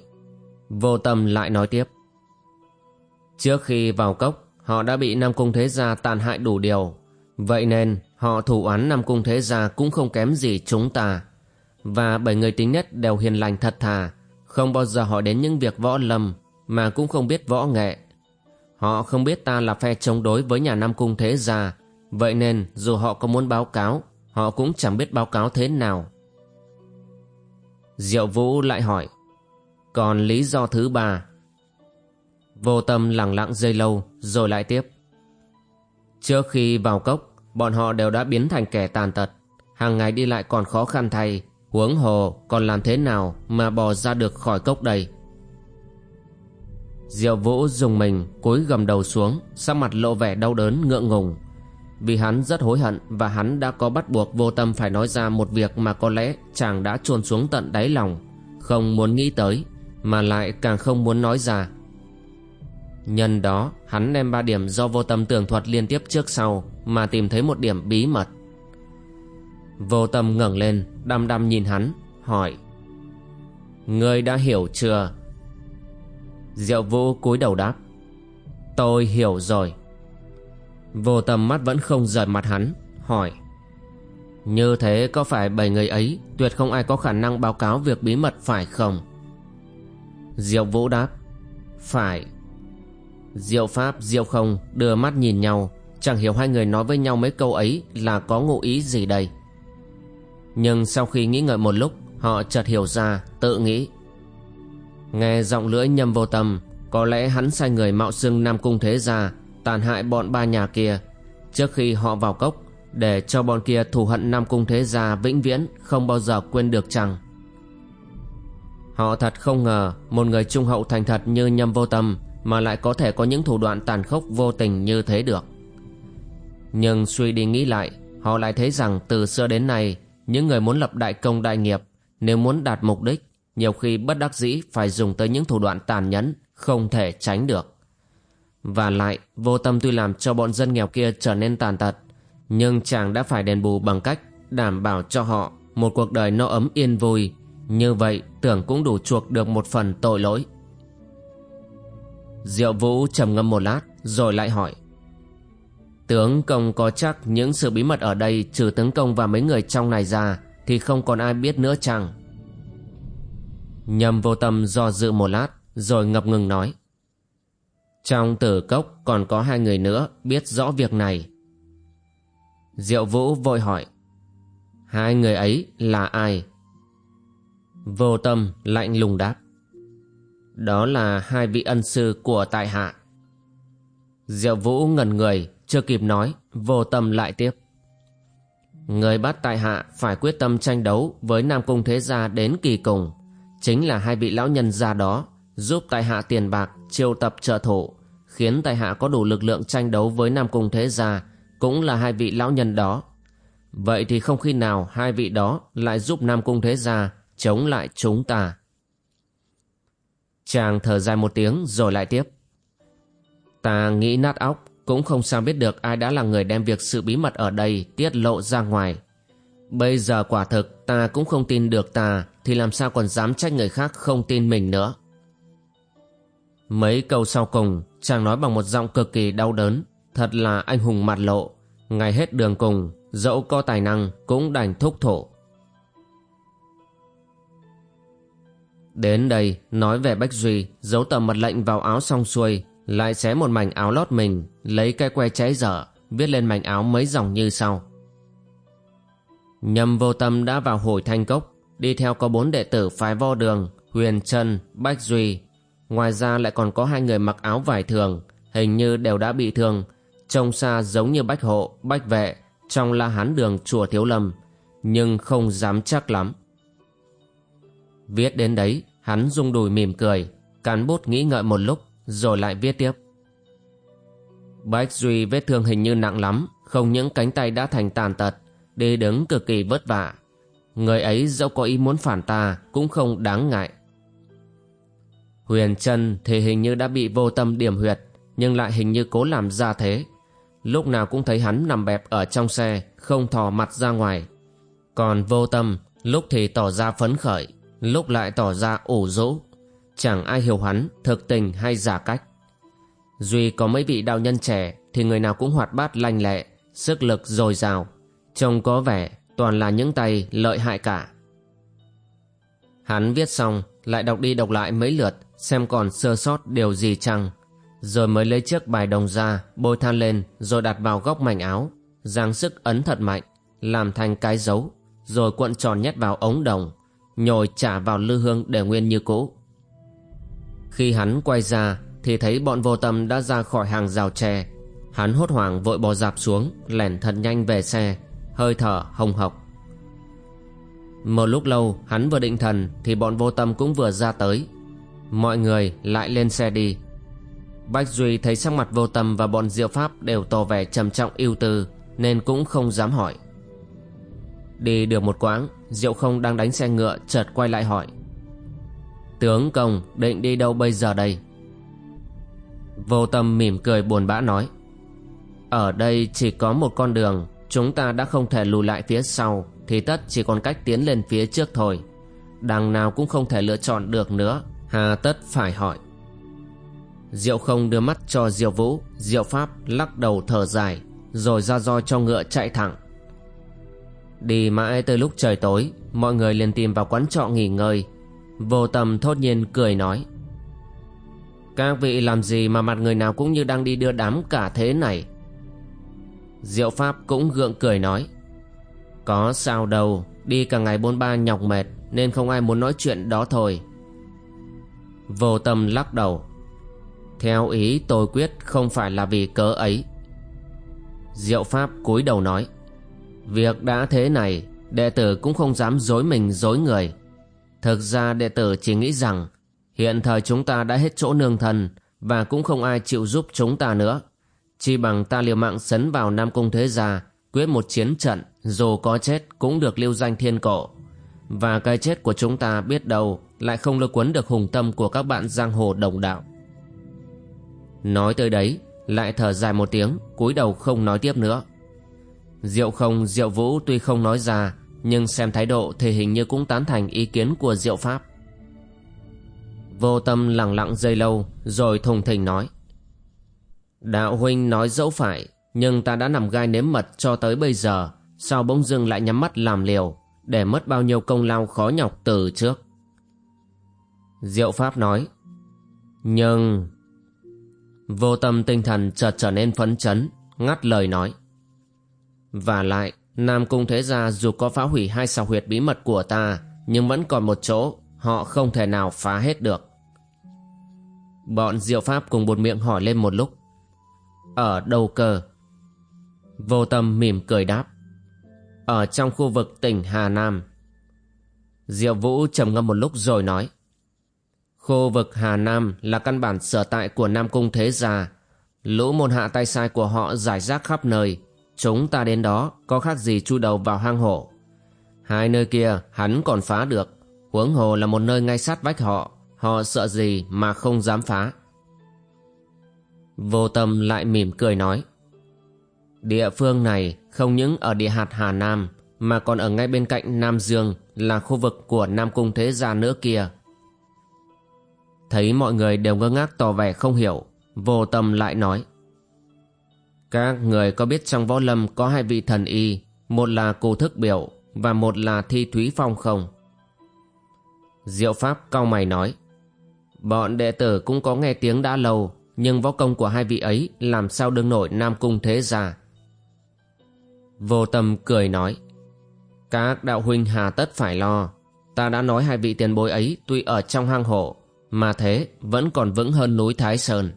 Vô tâm lại nói tiếp. Trước khi vào cốc, họ đã bị Nam Cung Thế Gia tàn hại đủ điều. Vậy nên, họ thủ án Nam Cung Thế Gia cũng không kém gì chúng ta. Và bảy người tính nhất đều hiền lành thật thà, không bao giờ hỏi đến những việc võ lâm, mà cũng không biết võ nghệ. Họ không biết ta là phe chống đối với nhà Nam Cung Thế Gia, vậy nên dù họ có muốn báo cáo, họ cũng chẳng biết báo cáo thế nào. Diệu Vũ lại hỏi, còn lý do thứ ba? Vô tâm lặng lặng dây lâu rồi lại tiếp. Trước khi vào cốc, bọn họ đều đã biến thành kẻ tàn tật. Hàng ngày đi lại còn khó khăn thay, huống hồ còn làm thế nào mà bò ra được khỏi cốc đây? Diệu Vũ dùng mình cúi gầm đầu xuống, sắc mặt lộ vẻ đau đớn ngượng ngùng. Vì hắn rất hối hận và hắn đã có bắt buộc vô tâm phải nói ra một việc mà có lẽ chàng đã chôn xuống tận đáy lòng, không muốn nghĩ tới, mà lại càng không muốn nói ra. Nhân đó hắn đem ba điểm do vô tâm tường thuật liên tiếp trước sau mà tìm thấy một điểm bí mật. Vô tâm ngẩng lên, đăm đăm nhìn hắn, hỏi Ngươi đã hiểu chưa? Diệu vũ cúi đầu đáp. Tôi hiểu rồi. Vô tầm mắt vẫn không rời mặt hắn, Hỏi. Như thế có phải bảy người ấy Tuyệt không ai có khả năng báo cáo việc bí mật phải không? Diệu vũ đáp. Phải. Diệu pháp, diệu không đưa mắt nhìn nhau, Chẳng hiểu hai người nói với nhau mấy câu ấy Là có ngụ ý gì đây. Nhưng sau khi nghĩ ngợi một lúc, Họ chợt hiểu ra, tự nghĩ. Nghe giọng lưỡi nhâm vô tâm, Có lẽ hắn sai người mạo xưng Nam Cung Thế Gia Tàn hại bọn ba nhà kia. Trước khi họ vào cốc, Để cho bọn kia thù hận Nam Cung Thế Gia vĩnh viễn Không bao giờ quên được chăng? Họ thật không ngờ Một người trung hậu thành thật như nhâm vô tâm Mà lại có thể có những thủ đoạn tàn khốc vô tình như thế được. Nhưng suy đi nghĩ lại, Họ lại thấy rằng từ xưa đến nay, Những người muốn lập đại công đại nghiệp, Nếu muốn đạt mục đích nhiều khi bất đắc dĩ phải dùng tới những thủ đoạn tàn nhẫn, không thể tránh được. Và lại, vô tâm tuy làm cho bọn dân nghèo kia trở nên tàn tật, nhưng chàng đã phải đền bù bằng cách đảm bảo cho họ một cuộc đời no ấm yên vui. Như vậy, tưởng cũng đủ chuộc được một phần tội lỗi. Diệu Vũ trầm ngâm một lát, rồi lại hỏi. Tướng công có chắc những sự bí mật ở đây trừ tướng công và mấy người trong này ra thì không còn ai biết nữa chăng? Nhầm vô tâm do dự một lát, Rồi ngập ngừng nói. Trong tử cốc còn có hai người nữa, Biết rõ việc này. Diệu vũ vội hỏi, Hai người ấy là ai? Vô tâm lạnh lùng đáp, Đó là hai vị ân sư của tại hạ. Diệu vũ ngẩn người, Chưa kịp nói, Vô tâm lại tiếp, Người bắt tại hạ phải quyết tâm tranh đấu với Nam Cung Thế Gia đến kỳ cùng chính là hai vị lão nhân gia đó, giúp tại hạ tiền bạc, chiêu tập trợ thủ, khiến tại hạ có đủ lực lượng tranh đấu với nam cung thế gia, cũng là hai vị lão nhân đó. Vậy thì không khi nào hai vị đó lại giúp nam cung thế gia chống lại chúng ta. Chàng thở dài một tiếng rồi lại tiếp. Ta nghĩ nát óc, cũng không sao biết được ai đã là người đem việc sự bí mật ở đây tiết lộ ra ngoài. Bây giờ quả thực ta cũng không tin được ta thì làm sao còn dám trách người khác không tin mình nữa. Mấy câu sau cùng, chàng nói bằng một giọng cực kỳ đau đớn, thật là anh hùng mặt lộ, ngày hết đường cùng, dẫu có tài năng cũng đành thúc thổ. Đến đây, nói về Bách Duy, giấu tờ mật lệnh vào áo xong xuôi, lại xé một mảnh áo lót mình, lấy cái que cháy dở, viết lên mảnh áo mấy dòng như sau. nhầm vô tâm đã vào hồi thanh cốc, Đi theo có bốn đệ tử phái vo đường, Huyền Trân, Bách Duy. Ngoài ra lại còn có hai người mặc áo vải thường, hình như đều đã bị thương, trông xa giống như Bách Hộ, Bách Vệ trong la hán đường chùa Thiếu Lâm, nhưng không dám chắc lắm. Viết đến đấy, hắn rung đùi mỉm cười, cán bút nghĩ ngợi một lúc, rồi lại viết tiếp. Bách Duy vết thương hình như nặng lắm, không những cánh tay đã thành tàn tật, đi đứng cực kỳ vất vả, Người ấy dẫu có ý muốn phản ta Cũng không đáng ngại. Huyền Trân thì hình như đã bị vô tâm điểm huyệt, Nhưng lại hình như cố làm ra thế. Lúc nào cũng thấy hắn nằm bẹp ở trong xe, Không thò mặt ra ngoài. Còn vô tâm, Lúc thì tỏ ra phấn khởi, lúc lại tỏ ra ủ rũ. Chẳng ai hiểu hắn, thực tình hay giả cách. Duy có mấy vị đạo nhân trẻ thì người nào cũng hoạt bát lanh lẹ, sức lực dồi dào. Trông có vẻ toàn là những tay lợi hại cả. Hắn viết xong, lại đọc đi đọc lại mấy lượt, xem còn sơ sót điều gì chăng. Rồi mới lấy chiếc bài đồng ra, bôi than lên, rồi đặt vào góc mảnh áo. Giáng sức ấn thật mạnh, làm thành cái dấu, rồi cuộn tròn nhét vào ống đồng, nhồi trả vào lư hương để nguyên như cũ. Khi hắn quay ra, thì thấy bọn vô tâm đã ra khỏi hàng rào tre hắn hốt hoảng vội bò dạp xuống, lẻn thật nhanh về xe hơi thở hồng hộc. Một lúc lâu, hắn vừa định thần thì bọn vô tâm cũng vừa ra tới. Mọi người lại lên xe đi. Bách duy thấy sắc mặt vô tâm và bọn diệu pháp đều tỏ vẻ trầm trọng ưu tư, nên cũng không dám hỏi. Đi được một quãng, diệu không đang đánh xe ngựa chợt quay lại hỏi. Tướng công định đi đâu bây giờ đây? Vô tâm mỉm cười buồn bã nói. Ở đây chỉ có một con đường chúng ta đã không thể lùi lại phía sau, thì tất chỉ còn cách tiến lên phía trước thôi. Đằng nào cũng không thể lựa chọn được nữa, hà tất phải hỏi. Diệu không đưa mắt cho diệu vũ, diệu pháp lắc đầu thở dài, rồi ra roi cho ngựa chạy thẳng. Đi mãi tới lúc trời tối, mọi người liền tìm vào quán trọ nghỉ ngơi. Vô Tầm thốt nhiên cười nói, các vị làm gì mà mặt người nào cũng như đang đi đưa đám cả thế này? Diệu pháp cũng gượng cười nói, có sao đâu, đi cả ngày bôn ba nhọc mệt, nên không ai muốn nói chuyện đó thôi. Vô tâm lắc đầu, theo ý tôi quyết không phải là vì cớ ấy. Diệu pháp cúi đầu nói, việc đã thế này, đệ tử cũng không dám dối mình dối người. Thực ra đệ tử chỉ nghĩ rằng, hiện thời chúng ta đã hết chỗ nương thân và cũng không ai chịu giúp chúng ta nữa chi bằng ta liều mạng sấn vào nam cung thế gia, quyết một chiến trận, dù có chết cũng được lưu danh thiên cổ. Và cái chết của chúng ta biết đâu lại không lôi cuốn được hùng tâm của các bạn giang hồ đồng đạo. Nói tới đấy, lại thở dài một tiếng, cúi đầu không nói tiếp nữa. Diệu không, diệu vũ tuy không nói ra, nhưng xem thái độ thì hình như cũng tán thành ý kiến của diệu pháp. Vô tâm lặng lặng dây lâu, rồi thùng thình nói đạo huynh nói dẫu phải, nhưng ta đã nằm gai nếm mật cho tới bây giờ, sao bỗng dưng lại nhắm mắt làm liều, để mất bao nhiêu công lao khó nhọc từ trước? Diệu pháp nói, nhưng vô tâm tinh thần chợt trở nên phấn chấn, ngắt lời nói, và lại, nam cung thế gia dù có phá hủy hai xào huyệt bí mật của ta, nhưng vẫn còn một chỗ, họ không thể nào phá hết được. Bọn diệu pháp cùng buồn miệng hỏi lên một lúc ở đâu cơ vô tâm mỉm cười đáp ở trong khu vực tỉnh hà nam, diệu vũ trầm ngâm một lúc rồi nói, Khu vực Hà Nam là căn bản sở tại của Nam Cung Thế Gia. Lũ môn hạ tay sai của họ giải rác khắp nơi. Chúng ta đến đó, có khác gì chu đầu vào hang hổ. Hai nơi kia, hắn còn phá được. Huống hồ là một nơi ngay sát vách họ. Họ sợ gì mà không dám phá. Vô tâm lại mỉm cười nói. Địa phương này không những ở địa hạt Hà Nam, mà còn ở ngay bên cạnh Nam Dương, là khu vực của Nam Cung Thế Gia nữa kia. Thấy mọi người đều ngơ ngác tỏ vẻ không hiểu, Vô tâm lại nói, Các người có biết trong võ lâm có hai vị thần y, Một là Cù thức biểu Và một là thi thúy phong không Diệu Pháp cao mày nói, Bọn đệ tử cũng có nghe tiếng đã lâu nhưng võ công của hai vị ấy Làm sao đương nổi Nam Cung thế gia Vô tâm cười nói Các đạo huynh hà tất phải lo Ta đã nói hai vị tiền bối ấy Tuy ở trong hang hổ mà thế vẫn còn vững hơn núi Thái Sơn.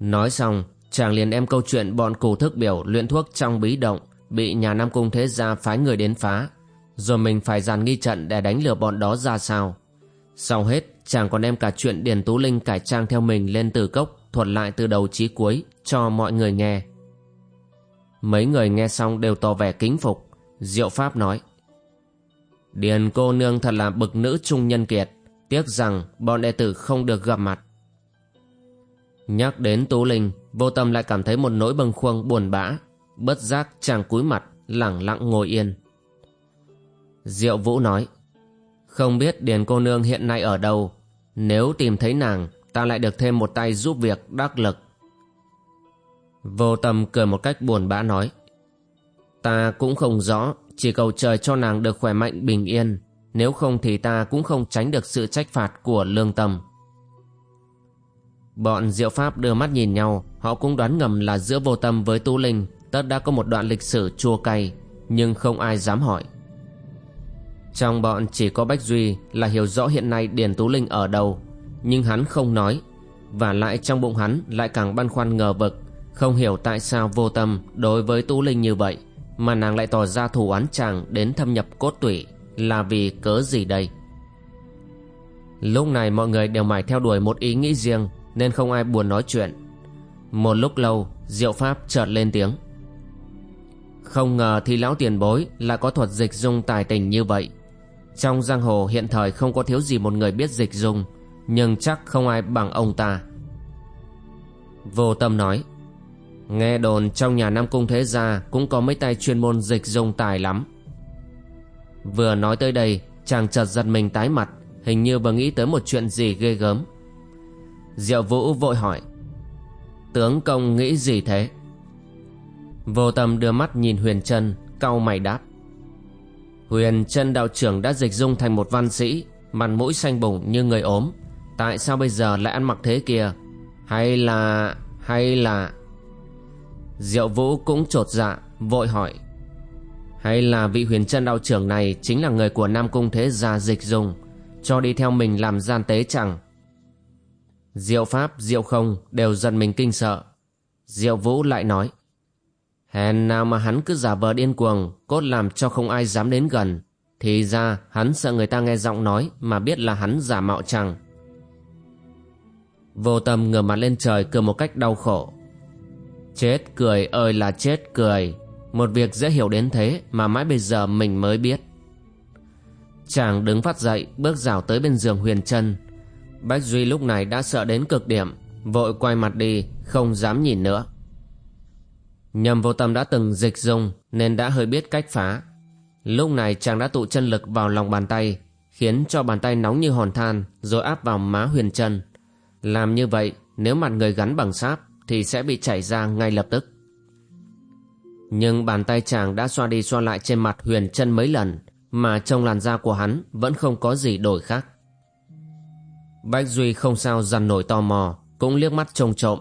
Nói xong, chàng liền đem câu chuyện bọn cù thức biểu luyện thuốc trong bí động bị nhà Nam Cung Thế Gia phái người đến phá, rồi mình phải dàn nghi trận để đánh lừa bọn đó ra sao. Sau hết, chàng còn đem cả chuyện Điền Tú Linh cải trang theo mình lên từ cốc thuật lại từ đầu chí cuối cho mọi người nghe. Mấy người nghe xong đều tỏ vẻ kính phục, Diệu Pháp nói Điền cô nương thật là bực nữ trung nhân kiệt Tiếc rằng bọn đệ tử không được gặp mặt. Nhắc đến Tú Linh Vô tâm lại cảm thấy một nỗi bâng khuâng buồn bã. Bất giác chàng cúi mặt lẳng lặng ngồi yên. Diệu Vũ nói không biết Điền cô nương hiện nay ở đâu. Nếu tìm thấy nàng, Ta lại được thêm một tay giúp việc đắc lực. Vô tâm cười một cách buồn bã nói, Ta cũng không rõ, Chỉ cầu trời cho nàng được khỏe mạnh, bình yên. Nếu không thì ta cũng không tránh được sự trách phạt của lương tâm. Bọn diệu pháp đưa mắt nhìn nhau, Họ cũng đoán ngầm là giữa vô tâm với tu linh, Tất đã có một đoạn lịch sử chua cay, Nhưng không ai dám hỏi. Trong bọn chỉ có Bách Duy Là hiểu rõ hiện nay Điền Tú Linh ở đâu. Nhưng hắn không nói, Và lại trong bụng hắn lại càng băn khoăn ngờ vực, Không hiểu tại sao vô tâm Đối với Tú Linh như vậy, Mà nàng lại tỏ ra thù oán chàng Đến thâm nhập cốt tủy Là vì cớ gì đây? Lúc này mọi người đều mải theo đuổi một ý nghĩ riêng, Nên không ai buồn nói chuyện. Một lúc lâu, Diệu Pháp chợt lên tiếng. Không ngờ thì lão tiền bối là có thuật dịch dung tài tình như vậy. Trong giang hồ hiện thời không có thiếu gì một người biết dịch dung, Nhưng chắc không ai bằng ông ta. Vô tâm nói, Nghe đồn trong nhà Nam Cung Thế Gia Cũng có mấy tay chuyên môn dịch dung tài lắm. Vừa nói tới đây, Chàng chợt giật mình tái mặt, Hình như vừa nghĩ tới một chuyện gì ghê gớm. Diệu Vũ vội hỏi, Tướng công nghĩ gì thế? Vô tâm đưa mắt nhìn Huyền Trân, cau mày đáp Huyền Trân đạo trưởng đã dịch dung thành một văn sĩ Mặt mũi xanh bùng như người ốm. Tại sao bây giờ lại ăn mặc thế kia Hay là... hay là... Diệu Vũ cũng trột dạ Vội hỏi. Hay là vị huyền Trân đạo trưởng này Chính là người của Nam Cung Thế Gia dịch dung Cho đi theo mình làm gian tế chẳng? Diệu Pháp, Diệu Không đều dần mình kinh sợ. Diệu Vũ lại nói. Hèn nào mà hắn cứ giả vờ điên cuồng, cốt làm cho không ai dám đến gần. Thì ra hắn sợ người ta nghe giọng nói mà biết là hắn giả mạo chăng. Vô tâm ngửa mặt lên trời cười một cách đau khổ. Chết cười ơi là chết cười. Một việc dễ hiểu đến thế mà mãi bây giờ mình mới biết. Chàng đứng phát dậy bước rào tới bên giường huyền chân. Bách Duy lúc này đã sợ đến cực điểm, vội quay mặt đi, không dám nhìn nữa. Nhầm vô tâm đã từng dịch dung nên đã hơi biết cách phá. Lúc này chàng đã tụ chân lực vào lòng bàn tay, khiến cho bàn tay nóng như hòn than rồi áp vào má huyền chân. Làm như vậy, nếu mặt người gắn bằng sáp thì sẽ bị chảy ra ngay lập tức. Nhưng bàn tay chàng đã xoa đi xoa lại trên mặt huyền chân mấy lần mà trong làn da của hắn vẫn không có gì đổi khác. Bách Duy không sao dằn nổi tò mò, cũng liếc mắt trông trộm.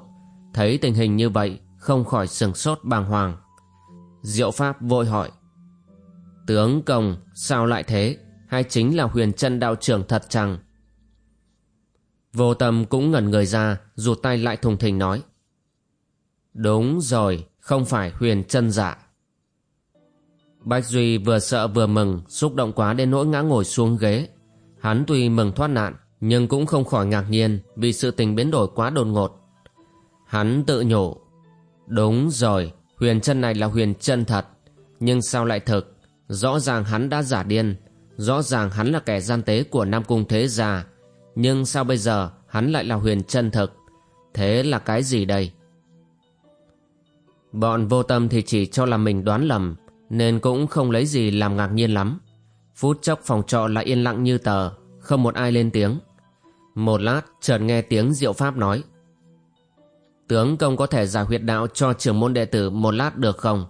Thấy tình hình như vậy không khỏi sừng sốt bàng hoàng. Diệu Pháp vội hỏi. Tướng công, sao lại thế? Hay chính là huyền chân đạo trưởng thật chăng? Vô tâm cũng ngẩn người ra, rụt tay lại thùng thình nói. Đúng rồi, không phải huyền chân giả Bạch Duy vừa sợ vừa mừng, xúc động quá đến nỗi ngã ngồi xuống ghế. Hắn tuy mừng thoát nạn, nhưng cũng không khỏi ngạc nhiên vì sự tình biến đổi quá đột ngột. Hắn tự nhủ, Đúng rồi, huyền chân này là huyền chân thật. Nhưng sao lại thực? Rõ ràng hắn đã giả điên. Rõ ràng hắn là kẻ gian tế của Nam Cung Thế Gia. Nhưng sao bây giờ hắn lại là huyền chân thực? Thế là cái gì đây? Bọn vô tâm thì chỉ cho là mình đoán lầm, nên cũng không lấy gì làm ngạc nhiên lắm. Phút chốc phòng trọ lại yên lặng như tờ, không một ai lên tiếng. Một lát chợt nghe tiếng diệu pháp nói. Tướng công có thể giải huyệt đạo cho trưởng môn đệ tử một lát được không?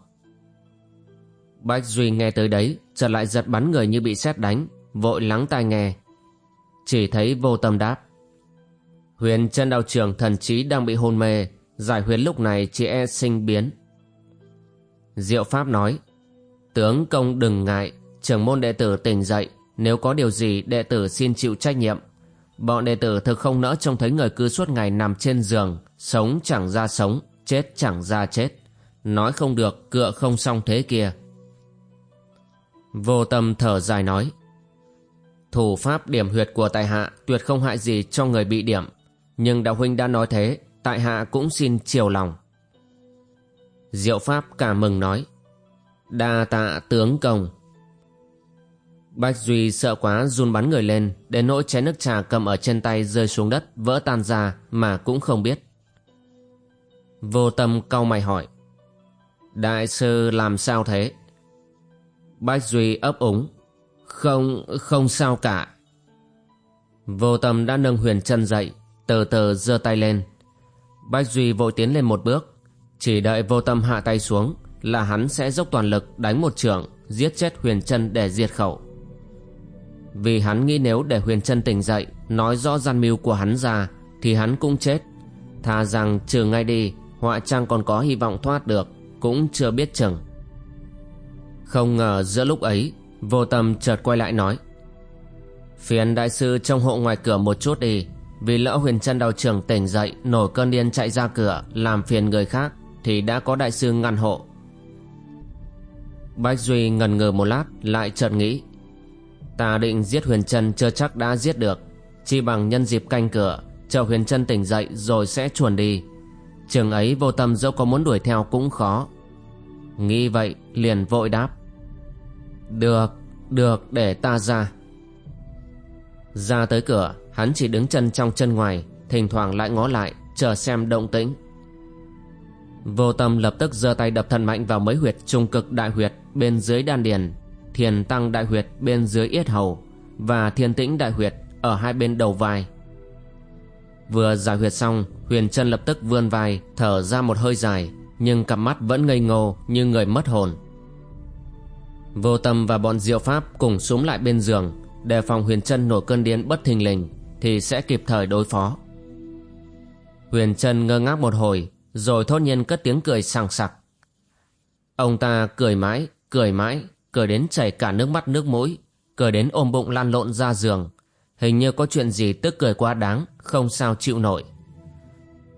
Bách Duy nghe tới đấy, chợt lại giật bắn người như bị sét đánh, vội lắng tai nghe. Chỉ thấy vô tâm đáp. Huyền chân đạo trưởng thần trí đang bị hôn mê, giải huyệt lúc này chỉ e sinh biến. Diệu Pháp nói, tướng công đừng ngại, trưởng môn đệ tử tỉnh dậy, nếu có điều gì đệ tử xin chịu trách nhiệm. Bọn đệ tử thực không nỡ trông thấy người cứ suốt ngày nằm trên giường, Sống chẳng ra sống, chết chẳng ra chết. Nói không được, cựa không xong thế kia. Vô tâm thở dài nói. Thủ pháp điểm huyệt của tại hạ tuyệt không hại gì cho người bị điểm. Nhưng đạo huynh đã nói thế, tại hạ cũng xin chiều lòng. Diệu Pháp cả mừng nói. Đa tạ tướng công. Bách Duy sợ quá run bắn người lên, đến nỗi chén nước trà cầm ở trên tay rơi xuống đất, vỡ tan ra mà cũng không biết. Vô tâm cau mày hỏi Đại sư làm sao thế? Bách Duy ấp úng Không, không sao cả. Vô tâm đã nâng huyền chân dậy Từ từ giơ tay lên. Bách Duy vội tiến lên một bước Chỉ đợi vô tâm hạ tay xuống Là hắn sẽ dốc toàn lực đánh một trường Giết chết huyền chân để diệt khẩu. Vì hắn nghĩ nếu để huyền chân tỉnh dậy Nói rõ gian mưu của hắn ra Thì hắn cũng chết. Thà rằng trừ ngay đi Họa chăng còn có hy vọng thoát được, Cũng chưa biết chừng. Không ngờ giữa lúc ấy, Vô tâm chợt quay lại nói, Phiền đại sư trông hộ ngoài cửa một chút đi, Vì lỡ huyền chân đào trưởng tỉnh dậy Nổi cơn điên chạy ra cửa, Làm phiền người khác, Thì đã có đại sư ngăn hộ. Bách Duy ngần ngừ một lát, Lại chợt nghĩ, Ta định giết huyền chân chưa chắc đã giết được Chỉ bằng nhân dịp canh cửa, Chờ huyền chân tỉnh dậy rồi sẽ chuồn đi. Trường ấy vô tâm dẫu có muốn đuổi theo cũng khó. Nghĩ vậy liền vội đáp. Được, được để ta ra. Ra tới cửa Hắn chỉ đứng chân trong chân ngoài Thỉnh thoảng lại ngó lại Chờ xem động tĩnh. Vô tâm lập tức giơ tay đập thần mạnh vào mấy huyệt trung cực đại huyệt bên dưới đan điền, thiền tăng đại huyệt bên dưới yết hầu và thiên tĩnh đại huyệt ở hai bên đầu vai. Vừa giải huyệt xong, huyền chân lập tức vươn vai, thở ra một hơi dài, nhưng cặp mắt vẫn ngây ngô như người mất hồn. Vô tâm và bọn diệu pháp cùng súng lại bên giường, đề phòng huyền chân nổi cơn điên bất thình lình thì sẽ kịp thời đối phó. Huyền chân ngơ ngác một hồi rồi thốt nhiên cất tiếng cười sảng sặc. Ông ta cười mãi cười mãi cười đến chảy cả nước mắt nước mũi cười đến ôm bụng lan lộn ra giường hình như có chuyện gì tức cười quá đáng không sao chịu nổi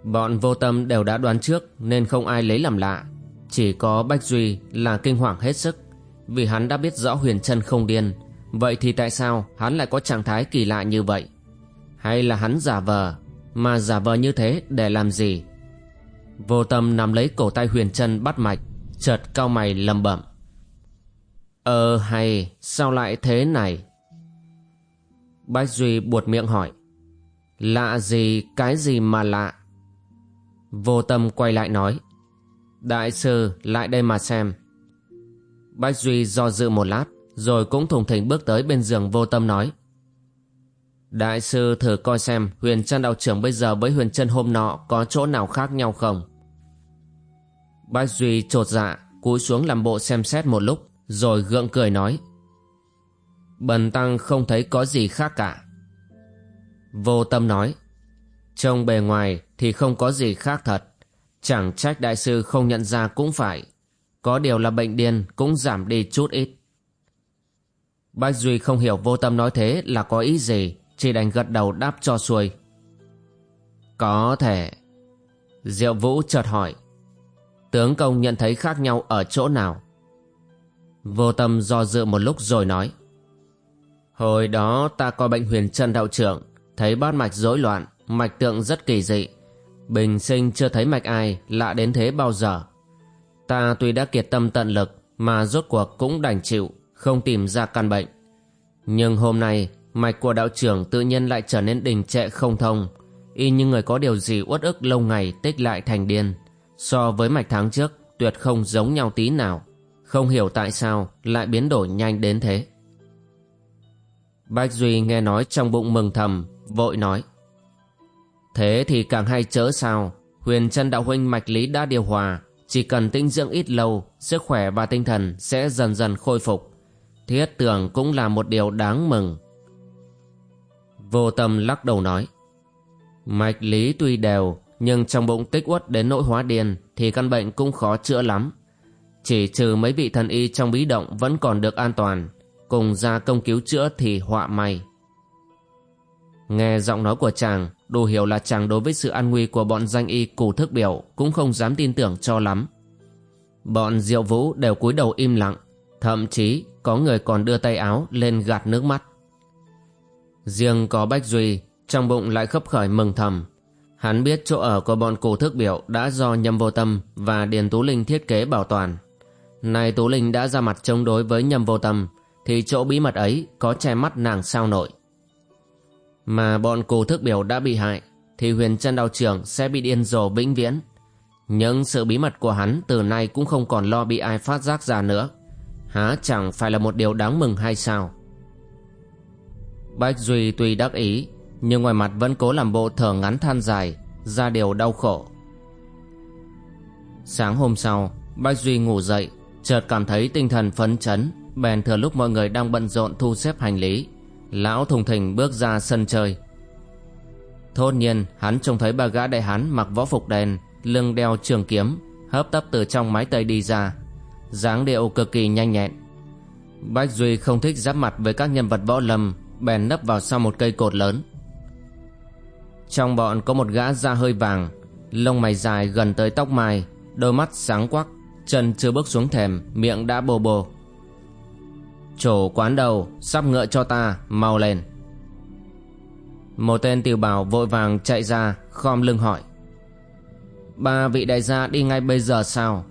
bọn vô tâm đều đã đoán trước nên không ai lấy làm lạ chỉ có bách duy là kinh hoàng hết sức vì hắn đã biết rõ huyền chân không điên Vậy thì tại sao hắn lại có trạng thái kỳ lạ như vậy? Hay là hắn giả vờ? Mà giả vờ như thế để làm gì? Vô tâm nắm lấy cổ tay huyền chân bắt mạch, chợt cao mày lầm bẩm. Ờ hay, sao lại thế này? Bách Duy buột miệng hỏi. Lạ gì, cái gì mà lạ? Vô tâm quay lại nói. Đại sư, lại đây mà xem. Bách Duy do dự một lát, rồi cũng thùng thình bước tới bên giường vô tâm nói Đại sư thử coi xem huyền chân đạo trưởng bây giờ với huyền chân hôm nọ có chỗ nào khác nhau không? Bách Duy trột dạ, cúi xuống làm bộ xem xét một lúc, rồi gượng cười nói. Bần tăng không thấy có gì khác cả. Vô tâm nói, trông bề ngoài thì không có gì khác thật, chẳng trách đại sư không nhận ra cũng phải. Có điều là bệnh điên cũng giảm đi chút ít. Bách Duy không hiểu vô tâm nói thế là có ý gì, chỉ đành gật đầu đáp cho xuôi. Có thể. Diệu Vũ chợt hỏi. Tướng công nhận thấy khác nhau ở chỗ nào? Vô tâm do dự một lúc rồi nói. Hồi đó ta coi bệnh huyền chân đạo trưởng, thấy bát mạch rối loạn, mạch tượng rất kỳ dị. Bình sinh chưa thấy mạch ai lạ đến thế bao giờ. Ta tuy đã kiệt tâm tận lực mà rốt cuộc cũng đành chịu không tìm ra căn bệnh. Nhưng hôm nay, mạch của đạo trưởng tự nhiên lại trở nên đình trệ không thông, y như người có điều gì uất ức lâu ngày tích lại thành điên. So với mạch tháng trước, tuyệt không giống nhau tí nào. Không hiểu tại sao lại biến đổi nhanh đến thế. Bách Duy nghe nói trong bụng mừng thầm, vội nói. Thế thì càng hay chớ sao, huyền chân đạo huynh mạch lý đã điều hòa, chỉ cần tinh dưỡng ít lâu, sức khỏe và tinh thần sẽ dần dần khôi phục. Thiết tưởng cũng là một điều đáng mừng. Vô tâm lắc đầu nói. Mạch lý tuy đều, nhưng trong bụng tích uất đến nỗi hóa điên thì căn bệnh cũng khó chữa lắm. Chỉ trừ mấy vị thần y trong bí động vẫn còn được an toàn, cùng ra công cứu chữa thì họa may. Nghe giọng nói của chàng, đủ hiểu là chàng đối với sự an nguy của bọn danh y củ thức biểu cũng không dám tin tưởng cho lắm. Bọn diệu vũ đều cúi đầu im lặng, thậm chí có người còn đưa tay áo lên gạt nước mắt. Riêng có Bách Duy, trong bụng lại khấp khởi mừng thầm. Hắn biết chỗ ở của bọn cổ thức biểu đã do Nhâm Vô Tâm và Điền Tú Linh thiết kế bảo toàn. Nay Tú Linh đã ra mặt chống đối với Nhâm Vô Tâm, thì chỗ bí mật ấy có che mắt nàng sao nổi. Mà bọn cổ thức biểu đã bị hại, thì huyền chân đạo trưởng sẽ bị điên rồ vĩnh viễn. Nhưng sự bí mật của hắn từ nay cũng không còn lo bị ai phát giác ra nữa há chẳng phải là một điều đáng mừng hay sao Bách Duy tuy đắc ý Nhưng ngoài mặt vẫn cố làm bộ thở ngắn than dài Ra điều đau khổ Sáng hôm sau Bách Duy ngủ dậy Chợt cảm thấy tinh thần phấn chấn Bèn thừa lúc mọi người đang bận rộn thu xếp hành lý, Lão thùng thình bước ra sân chơi. Thốt nhiên, hắn trông thấy ba gã đại hán mặc võ phục đen Lưng đeo trường kiếm, Hấp tấp từ trong mái tây đi ra. Dáng điệu cực kỳ nhanh nhẹn. Bách Duy không thích giáp mặt với các nhân vật võ lâm, Bèn nấp vào sau một cây cột lớn. Trong bọn có một gã da hơi vàng, Lông mày dài gần tới tóc mai, Đôi mắt sáng quắc, Chân chưa bước xuống thềm, Miệng đã bồ bồ. Chủ quán đầu Sắp ngựa cho ta, Mau lên. Một tên tiểu bảo vội vàng chạy ra, Khom lưng hỏi. Ba vị đại gia đi ngay bây giờ sao?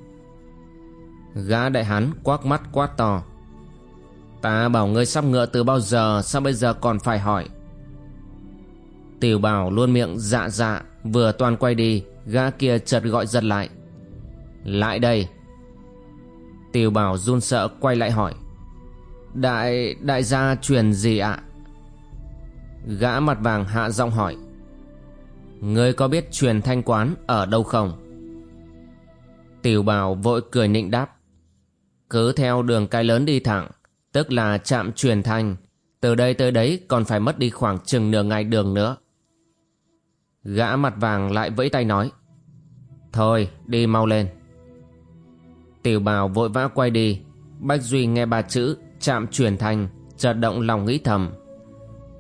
Gã đại hán quắc mắt quát to. Ta bảo ngươi sắp ngựa từ bao giờ, Sao bây giờ còn phải hỏi? Tiểu bảo luôn miệng dạ dạ Vừa toàn quay đi, Gã kia chợt gọi giật lại. Lại đây. Tiểu bảo run sợ quay lại hỏi. Đại đại gia truyền gì ạ? Gã mặt vàng hạ giọng hỏi. Ngươi có biết truyền thanh quán ở đâu không? Tiểu bảo vội cười nịnh đáp. Cứ theo đường cái lớn đi thẳng, Tức là chạm truyền thanh. Từ đây tới đấy còn phải mất đi khoảng chừng nửa ngày đường nữa. Gã mặt vàng lại vẫy tay nói. Thôi, đi mau lên. Tiểu bào vội vã quay đi. Bách Duy nghe ba chữ Chạm truyền thanh chợt động lòng nghĩ thầm.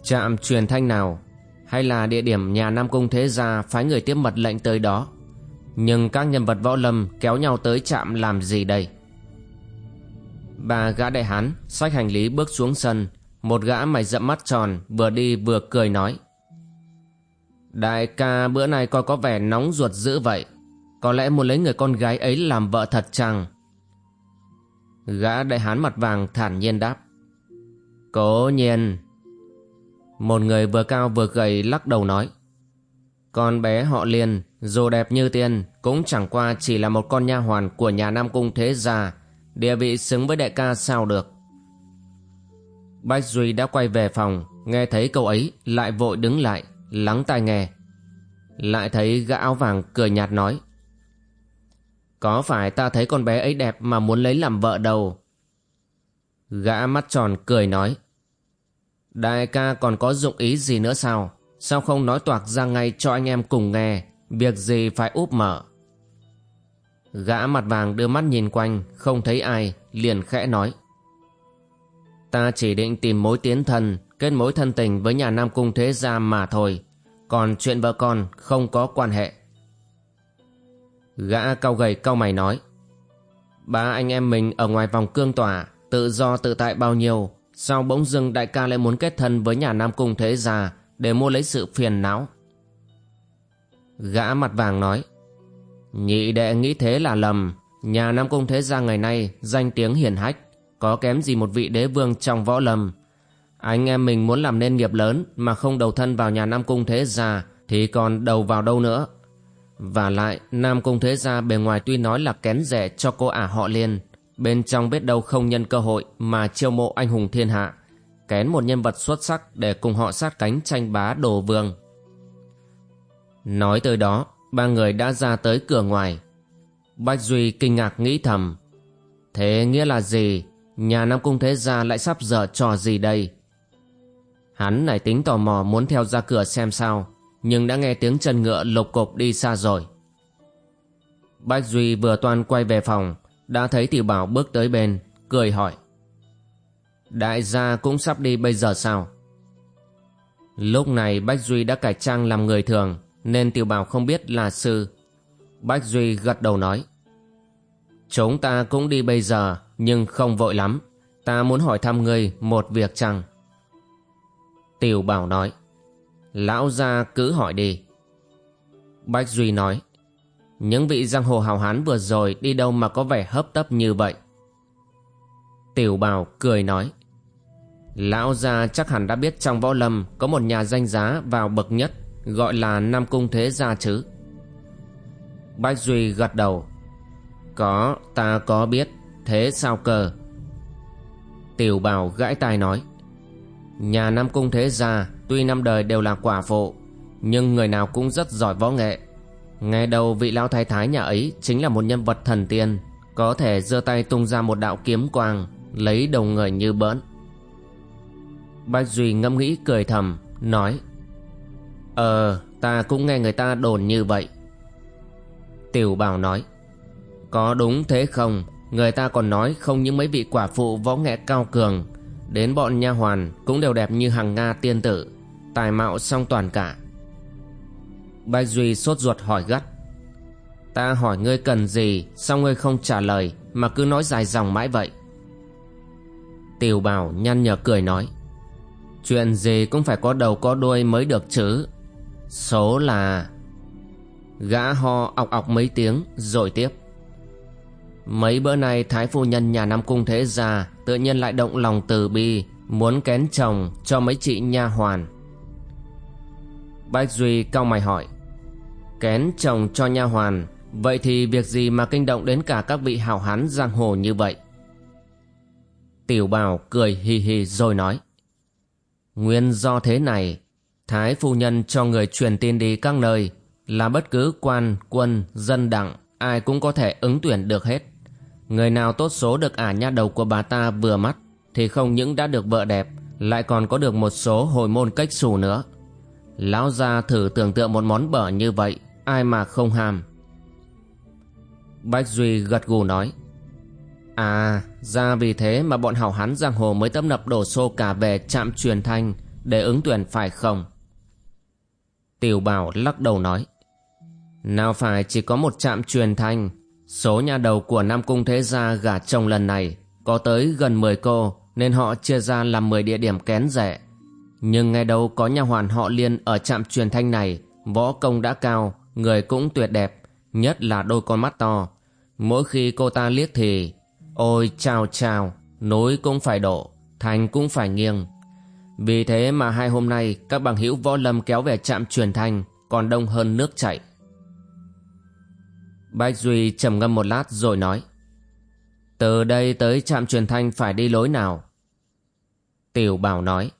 Chạm truyền thanh nào? Hay là địa điểm nhà Nam Cung Thế Gia Phái người tiếp mật lệnh tới đó? Nhưng các nhân vật võ lâm Kéo nhau tới chạm làm gì đây? Bà gã đại hán xách hành lý bước xuống sân. Một gã mày rậm mắt tròn Vừa đi vừa cười nói. Đại ca, bữa nay coi có vẻ nóng ruột dữ vậy. Có lẽ muốn lấy người con gái ấy làm vợ thật chăng? Gã đại hán mặt vàng thản nhiên đáp. Cố nhiên. Một người vừa cao vừa gầy lắc đầu nói. Con bé họ liền Dù đẹp như tiên, Cũng chẳng qua chỉ là một con nha hoàn Của nhà Nam Cung Thế Gia, Địa vị xứng với đại ca sao được. Bách Duy đã quay về phòng, Nghe thấy câu ấy, Lại vội đứng lại, Lắng tai nghe. Lại thấy gã áo vàng cười nhạt nói. Có phải ta thấy con bé ấy đẹp Mà muốn lấy làm vợ đâu? Gã mắt tròn cười nói. Đại ca còn có dụng ý gì nữa sao? Sao không nói toạc ra ngay cho anh em cùng nghe? Việc gì phải úp mở? Gã mặt vàng đưa mắt nhìn quanh, Không thấy ai, Liền khẽ nói. Ta chỉ định tìm mối tiến thân, Kết mối thân tình với nhà Nam Cung Thế Gia mà thôi. Còn chuyện vợ con không có quan hệ. Gã cao gầy cao mày nói Ba anh em mình ở ngoài vòng cương tòa, Tự do tự tại bao nhiêu Sao bỗng dưng đại ca lại muốn kết thân với nhà Nam Cung Thế Gia Để mua lấy sự phiền não? Gã mặt vàng nói Nhị đệ nghĩ thế là lầm Nhà Nam Cung Thế Gia ngày nay Danh tiếng hiển hách Có kém gì một vị đế vương trong võ lâm. Anh em mình muốn làm nên nghiệp lớn Mà không đầu thân vào nhà Nam Cung Thế Gia Thì còn đầu vào đâu nữa? Và lại Nam Cung Thế Gia bề ngoài tuy nói là kén rẻ cho cô ả họ liên Bên trong biết đâu không nhân cơ hội Mà chiêu mộ anh hùng thiên hạ Kén một nhân vật xuất sắc Để cùng họ sát cánh tranh bá đồ vương Nói tới đó ba người đã ra tới cửa ngoài. Bách Duy kinh ngạc nghĩ thầm. Thế nghĩa là gì? Nhà Nam Cung Thế Gia lại sắp dở trò gì đây? Hắn nảy tính tò mò muốn theo ra cửa xem sao, nhưng đã nghe tiếng chân ngựa lục cục đi xa rồi. Bách Duy vừa toan quay về phòng, đã thấy tiểu bảo bước tới bên, cười hỏi. Đại gia cũng sắp đi bây giờ sao? Lúc này Bách Duy đã cải trang làm người thường, nên tiểu bảo không biết là sư. Bách Duy gật đầu nói. Chúng ta cũng đi bây giờ, nhưng không vội lắm. Ta muốn hỏi thăm ngươi một việc chăng? Tiểu bảo nói. Lão gia cứ hỏi đi. Bách Duy nói. Những vị giang hồ hào hán vừa rồi đi đâu mà có vẻ hấp tấp như vậy? Tiểu bảo cười nói. Lão gia chắc hẳn đã biết trong võ lâm có một nhà danh giá vào bậc nhất, Gọi là Nam Cung Thế Gia chứ Bách Duy gật đầu, Có, ta có biết, Thế sao cơ Tiểu Bảo gãi tai nói, Nhà Nam Cung Thế Gia tuy năm đời đều là quả phụ, Nhưng người nào cũng rất giỏi võ nghệ. Ngày đầu vị lão thái thái nhà ấy Chính là một nhân vật thần tiên, Có thể giơ tay tung ra một đạo kiếm quang, Lấy đầu người như bỡn. Bách Duy ngẫm nghĩ cười thầm, Nói Ờ ta cũng nghe người ta đồn như vậy. Tiểu bảo nói, Có đúng thế không? Người ta còn nói không những mấy vị quả phụ võ nghệ cao cường, Đến bọn nha hoàn cũng đều đẹp như hàng Nga tiên tử. Tài mạo song toàn cả. Bạch Duy sốt ruột hỏi gắt. Ta hỏi ngươi cần gì, Sao ngươi không trả lời Mà cứ nói dài dòng mãi vậy? Tiểu bảo nhăn nhở cười nói. Chuyện gì cũng phải có đầu có đuôi mới được chứ. Số là Gã ho ọc ọc mấy tiếng, rồi tiếp. Mấy bữa nay Thái Phu Nhân nhà Nam Cung Thế Gia Tự nhiên lại động lòng từ bi, Muốn kén chồng cho mấy chị nha hoàn. Bách Duy cau mày hỏi. Kén chồng cho nha hoàn Vậy thì việc gì mà kinh động đến cả các vị hào hán giang hồ như vậy? Tiểu bào cười hì hì rồi nói. Nguyên do thế này Thái phu nhân cho người truyền tin đi các nơi Là bất cứ quan, quân, dân đặng Ai cũng có thể ứng tuyển được hết. Người nào tốt số được ả nha đầu của bà ta vừa mắt Thì không những đã được vợ đẹp Lại còn có được một số hồi môn cách xù nữa. Lão gia thử tưởng tượng một món bở như vậy, Ai mà không ham Bách Duy gật gù nói À ra vì thế mà bọn hảo hán giang hồ mới tấp nập đổ xô cả về trạm truyền thanh Để ứng tuyển phải không Tiểu bảo lắc đầu nói, Nào phải chỉ có một trạm truyền thanh, Số nhà đầu của Nam Cung Thế Gia gả chồng lần này có tới gần 10 cô, nên họ chia ra làm 10 địa điểm kén rẻ. Nhưng ngay đâu có nhà hoàn họ liên ở trạm truyền thanh này, võ công đã cao, người cũng tuyệt đẹp, nhất là đôi con mắt to. Mỗi khi cô ta liếc thì, ôi chào chào, núi cũng phải đổ, thành cũng phải nghiêng. Vì thế mà hai hôm nay các bằng hữu võ lâm kéo về trạm truyền thanh còn đông hơn nước chảy. Bách Duy trầm ngâm một lát rồi nói Từ đây tới trạm truyền thanh phải đi lối nào? Tiểu Bảo nói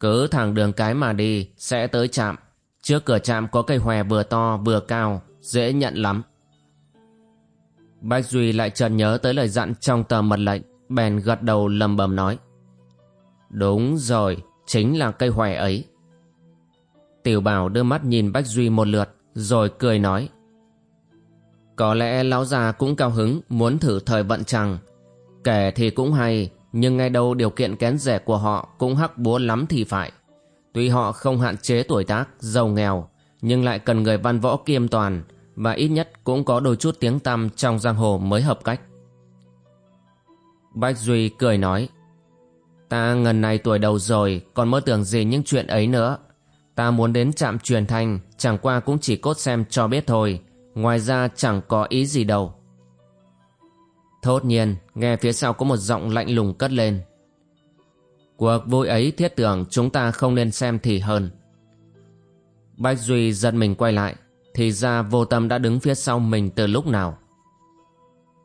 cứ thẳng đường cái mà đi sẽ tới trạm. Trước cửa trạm có cây hòe vừa to vừa cao Dễ nhận lắm. Bách Duy lại chợt nhớ tới lời dặn trong tờ mật lệnh Bèn gật đầu lầm bầm nói. Đúng rồi Chính là cây hòe ấy. Tiểu Bảo đưa mắt nhìn Bách Duy một lượt Rồi cười nói. Có lẽ lão già cũng cao hứng muốn thử thời vận chẳng Kể thì cũng hay, nhưng ngay đâu điều kiện kén rẻ của họ cũng hắc búa lắm thì phải. Tuy họ không hạn chế tuổi tác, giàu nghèo, nhưng lại cần người văn võ kiêm toàn và ít nhất cũng có đôi chút tiếng tăm trong giang hồ mới hợp cách. Bách Duy cười nói Ta ngần này tuổi đầu rồi còn mơ tưởng gì những chuyện ấy nữa. Ta muốn đến trạm truyền thanh chẳng qua cũng chỉ cốt xem cho biết thôi Ngoài ra chẳng có ý gì đâu Thốt nhiên, nghe phía sau có một giọng lạnh lùng cất lên. Cuộc vui ấy thiết tưởng chúng ta không nên xem thì hơn. Bách Duy giật mình quay lại, Thì ra vô tâm đã đứng phía sau mình từ lúc nào.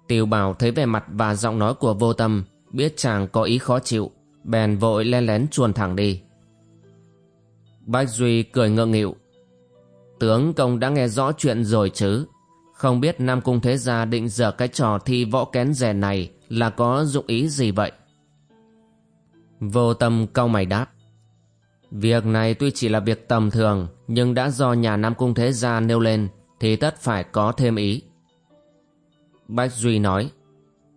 Tiểu bảo thấy vẻ mặt và giọng nói của vô tâm, Biết chàng có ý khó chịu, Bèn vội len lén chuồn thẳng đi. Bách Duy cười ngượng nghịu. Tướng công đã nghe rõ chuyện rồi chứ? Không biết Nam Cung Thế Gia định dở cái trò thi võ kén rè này Là có dụng ý gì vậy? Vô tâm cau mày đáp. Việc này tuy chỉ là việc tầm thường Nhưng đã do nhà Nam Cung Thế Gia nêu lên Thì tất phải có thêm ý. Bách Duy nói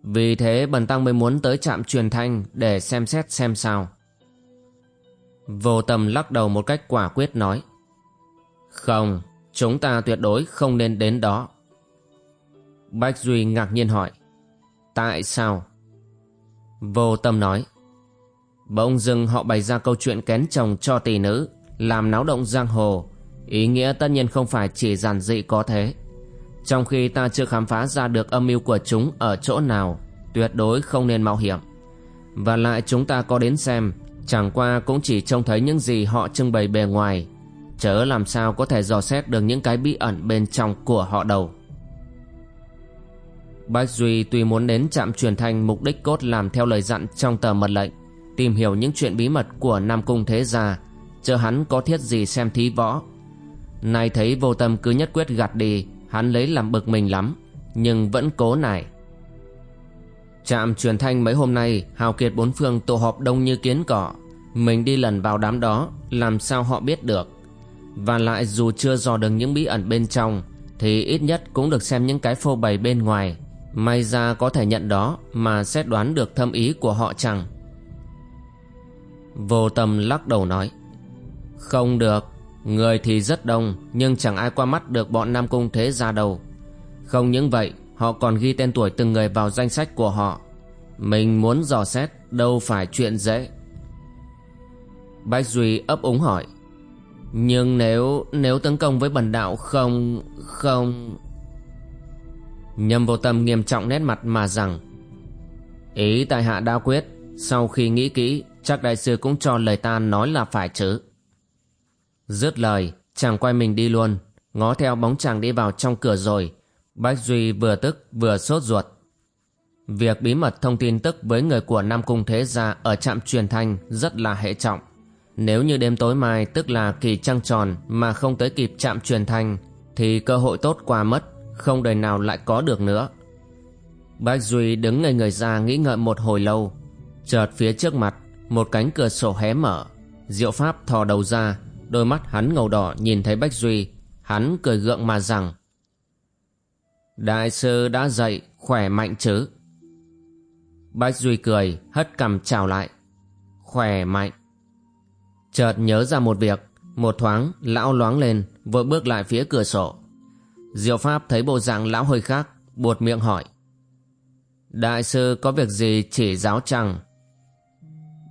Vì thế Bần Tăng mới muốn tới trạm truyền thanh Để xem xét xem sao. Vô tâm lắc đầu một cách quả quyết nói không, chúng ta tuyệt đối không nên đến đó. Bách Duy ngạc nhiên hỏi. Tại sao? Vô tâm nói. Bỗng dưng họ bày ra câu chuyện kén chồng cho tỷ nữ, làm náo động giang hồ. Ý nghĩa tất nhiên không phải chỉ giản dị có thế. Trong khi ta chưa khám phá ra được âm mưu của chúng ở chỗ nào, tuyệt đối không nên mạo hiểm. Và lại chúng ta có đến xem, chẳng qua cũng chỉ trông thấy những gì họ trưng bày bề ngoài, chớ làm sao có thể dò xét được những cái bí ẩn bên trong của họ đâu Bách Duy tuy muốn đến trạm truyền thanh mục đích cốt làm theo lời dặn trong tờ mật lệnh, tìm hiểu những chuyện bí mật của Nam Cung Thế Gia, chờ hắn có thiết gì xem thí võ. Nay thấy vô tâm cứ nhất quyết gạt đi, hắn lấy làm bực mình lắm, nhưng vẫn cố nài trạm truyền thanh mấy hôm nay, hào kiệt bốn phương tụ họp đông như kiến cỏ. Mình đi lần vào đám đó, làm sao họ biết được? Và lại dù chưa dò được những bí ẩn bên trong, thì ít nhất cũng được xem những cái phô bày bên ngoài may ra có thể nhận đó mà xét đoán được thâm ý của họ chẳng. vô tâm lắc đầu nói, không được, người thì rất đông, nhưng chẳng ai qua mắt được bọn nam cung thế ra đâu. Không những vậy, họ còn ghi tên tuổi từng người vào danh sách của họ. Mình muốn dò xét đâu phải chuyện dễ. Bách duy ấp úng hỏi, nhưng nếu nếu tấn công với bần đạo không không nhâm vô tâm nghiêm trọng nét mặt mà rằng ý tại hạ đã quyết sau khi nghĩ kỹ chắc đại sư cũng cho lời ta nói là phải chứ. Dứt lời chàng quay mình đi luôn ngó theo bóng chàng đi vào trong cửa rồi bách duy vừa tức vừa sốt ruột. Việc bí mật thông tin tức với người của nam cung thế gia ở trạm truyền thanh rất là hệ trọng. Nếu như đêm tối mai tức là kỳ trăng tròn mà không tới kịp trạm truyền thanh thì cơ hội tốt qua mất, không đời nào lại có được nữa. Bách Duy đứng ngây người ra nghĩ ngợi một hồi lâu. Chợt phía trước mặt, một cánh cửa sổ hé mở. Diệu Pháp thò đầu ra, đôi mắt hắn ngầu đỏ nhìn thấy Bách Duy. Hắn cười gượng mà rằng Đại sư đã dậy, khỏe mạnh chứ? Bách Duy cười, hất cằm chào lại. Khỏe mạnh. Chợt nhớ ra một việc, một thoáng lão loáng lên, vội bước lại phía cửa sổ. Diệu Pháp thấy bộ dạng lão hơi khác, buột miệng hỏi. Đại sư có việc gì chỉ giáo chăng?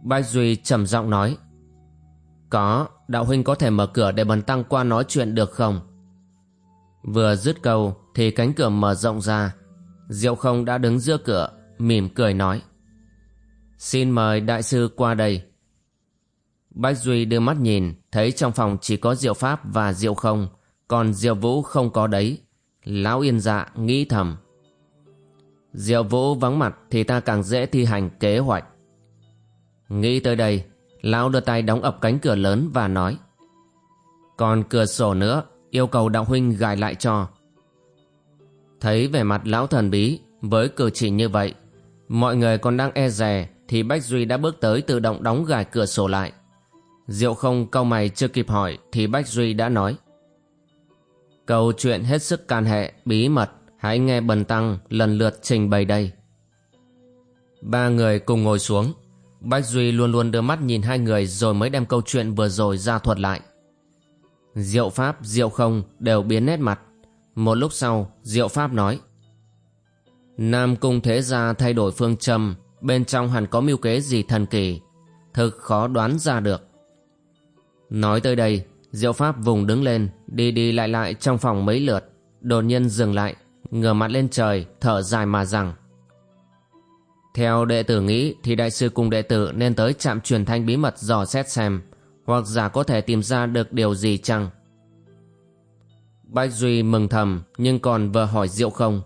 Bách Duy trầm giọng nói. Có, đạo huynh có thể mở cửa để bần tăng qua nói chuyện được không? Vừa dứt câu thì cánh cửa mở rộng ra. Diệu không đã đứng giữa cửa, mỉm cười nói. Xin mời đại sư qua đây. Bách Duy đưa mắt nhìn, thấy trong phòng chỉ có Diệu Pháp và Diệu Không, còn Diệu Vũ không có đấy. Lão yên dạ nghĩ thầm. Diệu Vũ vắng mặt thì ta càng dễ thi hành kế hoạch. Nghĩ tới đây, Lão đưa tay đóng ập cánh cửa lớn và nói. Còn cửa sổ nữa, yêu cầu đạo huynh gài lại cho. Thấy vẻ mặt lão thần bí, với cử chỉ như vậy, mọi người còn đang e rè thì Bách Duy đã bước tới tự động đóng gài cửa sổ lại. Diệu không câu mày chưa kịp hỏi thì Bách Duy đã nói. Câu chuyện hết sức can hệ, bí mật, hãy nghe bần tăng lần lượt trình bày đây. Ba người cùng ngồi xuống. Bách Duy luôn luôn đưa mắt nhìn hai người rồi mới đem câu chuyện vừa rồi ra thuật lại. Diệu Pháp, Diệu Không đều biến nét mặt. Một lúc sau, Diệu Pháp nói. Nam Cung Thế Gia thay đổi phương châm, bên trong hẳn có mưu kế gì thần kỳ. Thực khó đoán ra được. Nói tới đây, Diệu Pháp vùng đứng lên, đi đi lại lại trong phòng mấy lượt, đột nhiên dừng lại, ngửa mặt lên trời, thở dài mà rằng. Theo đệ tử nghĩ thì đại sư cùng đệ tử nên tới trạm truyền thanh bí mật dò xét xem, hoặc giả có thể tìm ra được điều gì chăng? Bách Duy mừng thầm nhưng còn vừa hỏi Diệu không.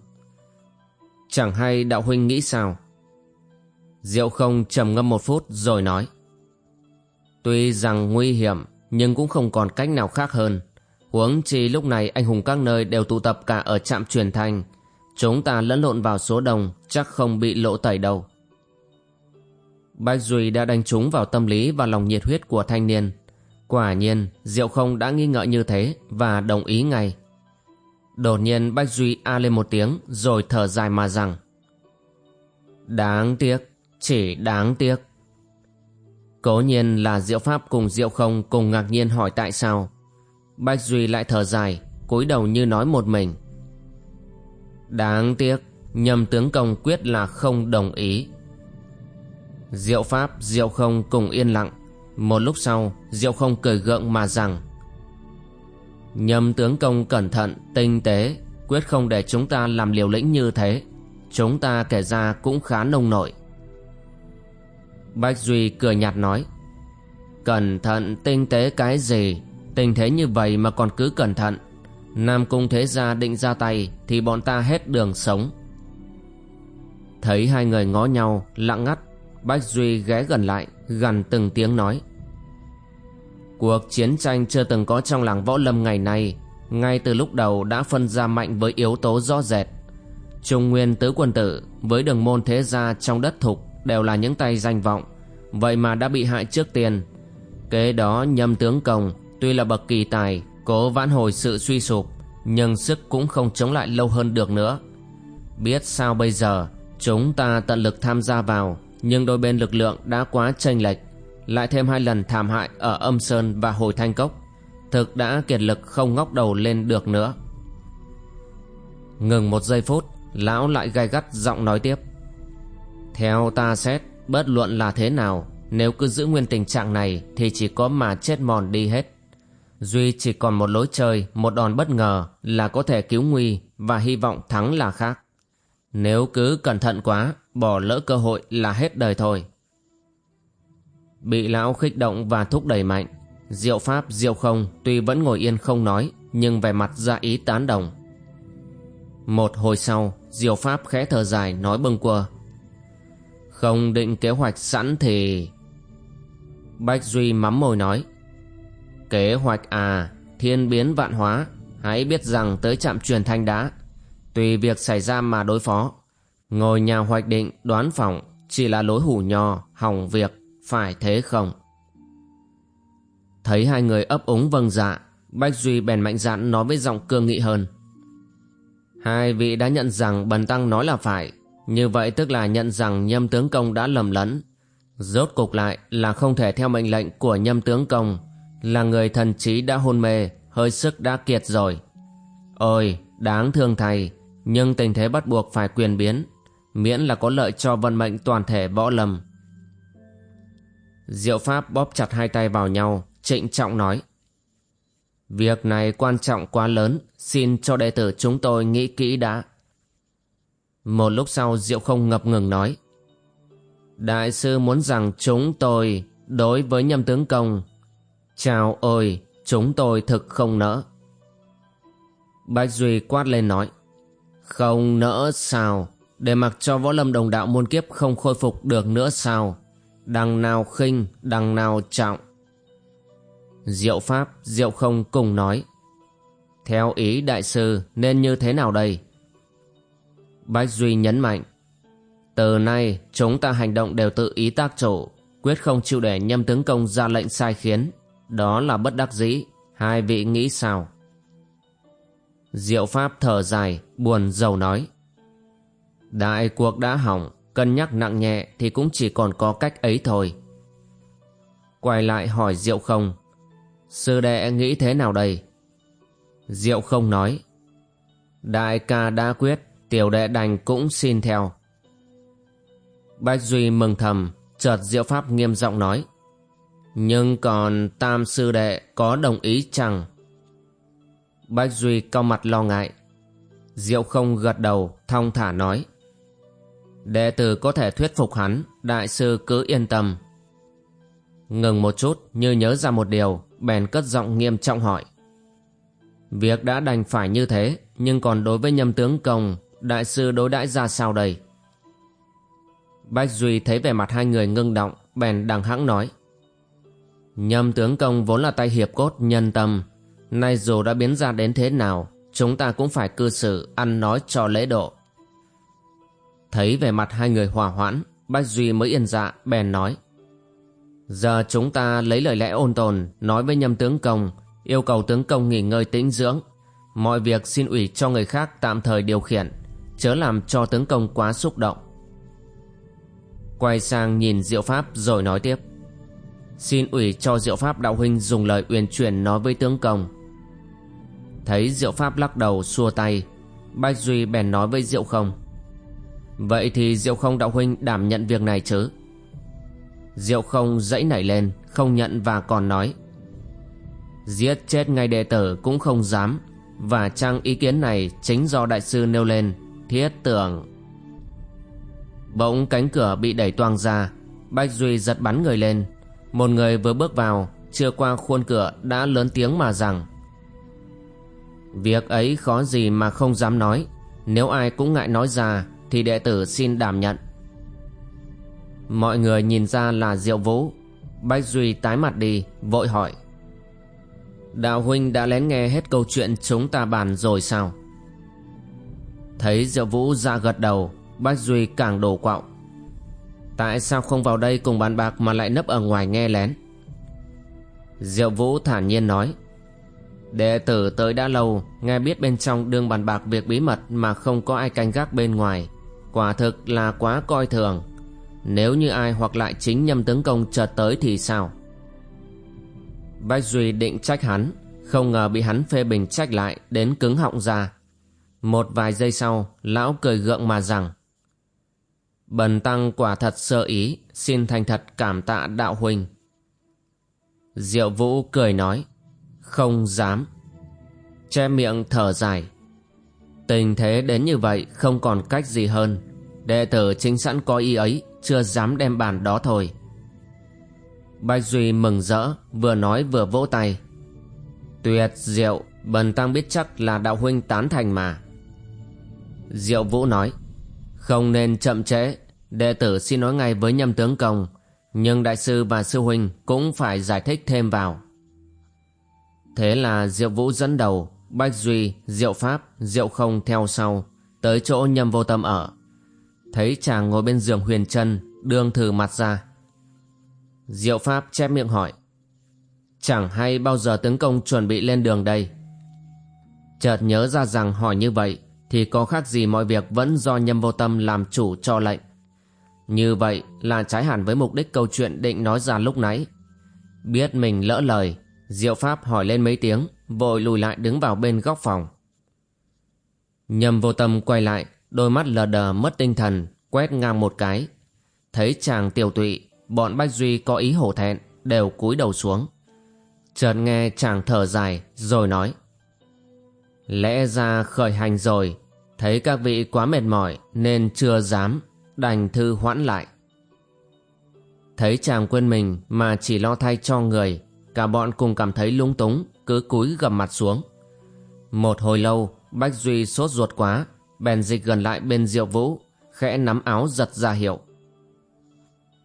Chẳng hay đạo huynh nghĩ sao? Diệu không trầm ngâm một phút rồi nói. Tuy rằng nguy hiểm nhưng cũng không còn cách nào khác hơn. Huống chi lúc này anh hùng các nơi đều tụ tập cả ở trạm truyền thanh. Chúng ta lẫn lộn vào số đông chắc không bị lộ tẩy đâu. Bách Duy đã đánh trúng vào tâm lý và lòng nhiệt huyết của thanh niên. Quả nhiên, Diệu không đã nghi ngờ như thế và đồng ý ngay. Đột nhiên Bách Duy a lên một tiếng rồi thở dài mà rằng Đáng tiếc, chỉ đáng tiếc. Cố nhiên là Diệu Pháp cùng Diệu Không cùng ngạc nhiên hỏi tại sao. Bách Duy lại thở dài, cúi đầu như nói một mình. Đáng tiếc, nhầm tướng công quyết là không đồng ý. Diệu Pháp, Diệu Không cùng yên lặng. Một lúc sau, Diệu Không cười gượng mà rằng Nhầm tướng công cẩn thận, tinh tế, quyết không để chúng ta làm liều lĩnh như thế. Chúng ta kể ra cũng khá nông nổi. Bách Duy cười nhạt nói, Cẩn thận tinh tế cái gì? Tình thế như vậy mà còn cứ cẩn thận. Nam Cung Thế Gia định ra tay Thì bọn ta hết đường sống. Thấy hai người ngó nhau, Lặng ngắt, Bách Duy ghé gần lại, Gần từng tiếng nói, Cuộc chiến tranh chưa từng có trong làng võ lâm ngày nay, Ngay từ lúc đầu đã phân ra mạnh với yếu tố rõ rệt. Trung nguyên tứ quân tử Với đường môn thế gia trong đất thục Đều là những tay danh vọng. Vậy mà đã bị hại trước tiên Kế đó, nhâm tướng công Tuy là bậc kỳ tài, Cố vãn hồi sự suy sụp, Nhưng sức cũng không chống lại lâu hơn được nữa. Biết sao bây giờ, Chúng ta tận lực tham gia vào, Nhưng đôi bên lực lượng đã quá chênh lệch, Lại thêm hai lần thảm hại Ở âm sơn và hồi thanh cốc, Thực đã kiệt lực không ngóc đầu lên được nữa. Ngừng một giây phút, Lão lại gai gắt giọng nói tiếp. Theo ta xét, Bất luận là thế nào, Nếu cứ giữ nguyên tình trạng này Thì chỉ có mà chết mòn đi hết. Duy chỉ còn một lối chơi, Một đòn bất ngờ Là có thể cứu nguy Và hy vọng thắng là khác. Nếu cứ cẩn thận quá, Bỏ lỡ cơ hội là hết đời thôi. Bị lão khích động và thúc đẩy mạnh, Diệu Pháp, Diệu Không Tuy vẫn ngồi yên không nói, Nhưng vẻ mặt ra ý tán đồng. Một hồi sau, Diệu Pháp khẽ thở dài, nói bâng quơ. Không định kế hoạch sẵn thì Bách Duy mắm môi nói, Kế hoạch à Thiên biến vạn hóa, Hãy biết rằng tới trạm truyền thanh đã. Tùy việc xảy ra mà đối phó. Ngồi nhà hoạch định, đoán phòng Chỉ là lối hủ nho, Hỏng việc, Phải thế không? Thấy hai người ấp úng vâng dạ Bách Duy bèn mạnh dạn nói với giọng cương nghị hơn, Hai vị đã nhận rằng Bần Tăng nói là phải như vậy tức là nhận rằng nhâm tướng công đã lầm lẫn. Rốt cục lại là không thể theo mệnh lệnh của nhâm tướng công, Là người thần trí đã hôn mê, Hơi sức đã kiệt rồi. Ôi, đáng thương thầy, Nhưng tình thế bắt buộc phải quyền biến, Miễn là có lợi cho vận mệnh toàn thể võ lâm. Diệu Pháp bóp chặt hai tay vào nhau, Trịnh trọng nói, Việc này quan trọng quá lớn, Xin cho đệ tử chúng tôi nghĩ kỹ đã. Một lúc sau Diệu không ngập ngừng nói Đại sư muốn rằng chúng tôi Đối với nhâm tướng công Chào ơi Chúng tôi thực không nỡ. Bách Duy quát lên nói Không nỡ sao? Để mặc cho võ lâm đồng đạo muôn kiếp Không khôi phục được nữa sao? Đằng nào khinh Đằng nào trọng. Diệu Pháp, Diệu Không cùng nói Theo ý đại sư nên như thế nào đây? Bách Duy nhấn mạnh Từ nay chúng ta hành động đều tự ý tác chủ Quyết không chịu để nhâm tướng công ra lệnh sai khiến Đó là bất đắc dĩ Hai vị nghĩ sao? Diệu Pháp thở dài Buồn rầu nói Đại cuộc đã hỏng Cân nhắc nặng nhẹ thì cũng chỉ còn có cách ấy thôi Quay lại hỏi Diệu Không Sư đệ nghĩ thế nào đây? Diệu không nói. Đại ca đã quyết, tiểu đệ đành cũng xin theo. Bách Duy mừng thầm, chợt Diệu Pháp nghiêm giọng nói. Nhưng còn tam sư đệ có đồng ý chăng? Bách Duy cau mặt lo ngại. Diệu không gật đầu, thong thả nói. Đệ tử có thể thuyết phục hắn, đại sư cứ yên tâm. Ngừng một chút như nhớ ra một điều, bèn cất giọng nghiêm trọng hỏi. Việc đã đành phải như thế, nhưng còn đối với nhâm tướng công, đại sư đối đãi ra sao đây? Bách Duy thấy vẻ mặt hai người ngưng động, bèn đằng hãng nói. Nhâm tướng công vốn là tay hiệp cốt nhân tâm, nay dù đã biến ra đến thế nào, chúng ta cũng phải cư xử ăn nói cho lễ độ. Thấy vẻ mặt hai người hòa hoãn, Bách Duy mới yên dạ, bèn nói. Giờ chúng ta lấy lời lẽ ôn tồn nói với nhâm tướng công, yêu cầu tướng công nghỉ ngơi tĩnh dưỡng. Mọi việc xin ủy cho người khác tạm thời điều khiển, chớ làm cho tướng công quá xúc động. Quay sang nhìn Diệu Pháp rồi nói tiếp. Xin ủy cho Diệu Pháp đạo huynh dùng lời uyển chuyển nói với tướng công. Thấy Diệu Pháp lắc đầu xua tay, Bách Duy bèn nói với Diệu Không. Vậy thì Diệu Không đạo huynh đảm nhận việc này chứ? Diệu không dãy nảy lên Không nhận và còn nói Giết chết ngay đệ tử cũng không dám Và trang ý kiến này Chính do đại sư nêu lên Thiết tưởng. Bỗng cánh cửa bị đẩy toang ra, Bách Duy giật bắn người lên. Một người vừa bước vào, Chưa qua khuôn cửa đã lớn tiếng mà rằng, Việc ấy khó gì mà không dám nói. Nếu ai cũng ngại nói ra, Thì đệ tử xin đảm nhận. Mọi người nhìn ra là Diệu Vũ. Bách Duy tái mặt đi, Vội hỏi, Đạo huynh đã lén nghe hết câu chuyện chúng ta bàn rồi sao? Thấy Diệu Vũ ra gật đầu, Bách Duy càng đổ quạo Tại sao không vào đây cùng bàn bạc Mà lại nấp ở ngoài nghe lén? Diệu Vũ thản nhiên nói. Đệ tử tới đã lâu, Nghe biết bên trong đương bàn bạc việc bí mật Mà không có ai canh gác bên ngoài, Quả thực là quá coi thường. Nếu như ai hoặc lại chính nhâm tướng công chợt tới thì sao? Bách Duy định trách hắn, Không ngờ bị hắn phê bình trách lại, Đến cứng họng ra. Một vài giây sau, Lão cười gượng mà rằng, Bần tăng quả thật sơ ý, Xin thành thật cảm tạ đạo huynh. Diệu Vũ cười nói, Không dám. Che miệng thở dài, Tình thế đến như vậy Không còn cách gì hơn. Đệ tử chính sẵn có ý ấy, Chưa dám đem bàn đó thôi. Bạch Duy mừng rỡ, Vừa nói vừa vỗ tay, Tuyệt diệu, Bần tăng biết chắc là đạo huynh tán thành mà. Diệu Vũ nói Không nên chậm trễ Đệ tử xin nói ngay với nhâm tướng công Nhưng đại sư và sư huynh Cũng phải giải thích thêm vào. Thế là Diệu Vũ dẫn đầu Bách Duy, Diệu Pháp, Diệu Không theo sau Tới chỗ nhâm vô tâm ở. Thấy chàng ngồi bên giường huyền chân Đương thử mặt ra. Diệu Pháp chép miệng hỏi Chẳng hay bao giờ tướng công chuẩn bị lên đường đây? Chợt nhớ ra rằng hỏi như vậy thì có khác gì mọi việc vẫn do nhâm vô tâm làm chủ cho lệnh. Như vậy là trái hẳn với mục đích câu chuyện định nói ra lúc nãy. Biết mình lỡ lời, Diệu Pháp hỏi lên mấy tiếng, Vội lùi lại đứng vào bên góc phòng. Nhâm vô tâm quay lại, Đôi mắt lờ đờ mất tinh thần, Quét ngang một cái. Thấy chàng tiểu tụy, bọn Bách Duy có ý hổ thẹn, đều cúi đầu xuống. Chợt nghe chàng thở dài, rồi nói Lẽ ra khởi hành rồi. Thấy các vị quá mệt mỏi Nên chưa dám Đành thư hoãn lại. Thấy chàng quên mình Mà chỉ lo thay cho người, Cả bọn cùng cảm thấy lung túng, Cứ cúi gầm mặt xuống. Một hồi lâu, Bách Duy sốt ruột quá, Bèn dịch gần lại bên Diệu Vũ, Khẽ nắm áo giật ra hiệu.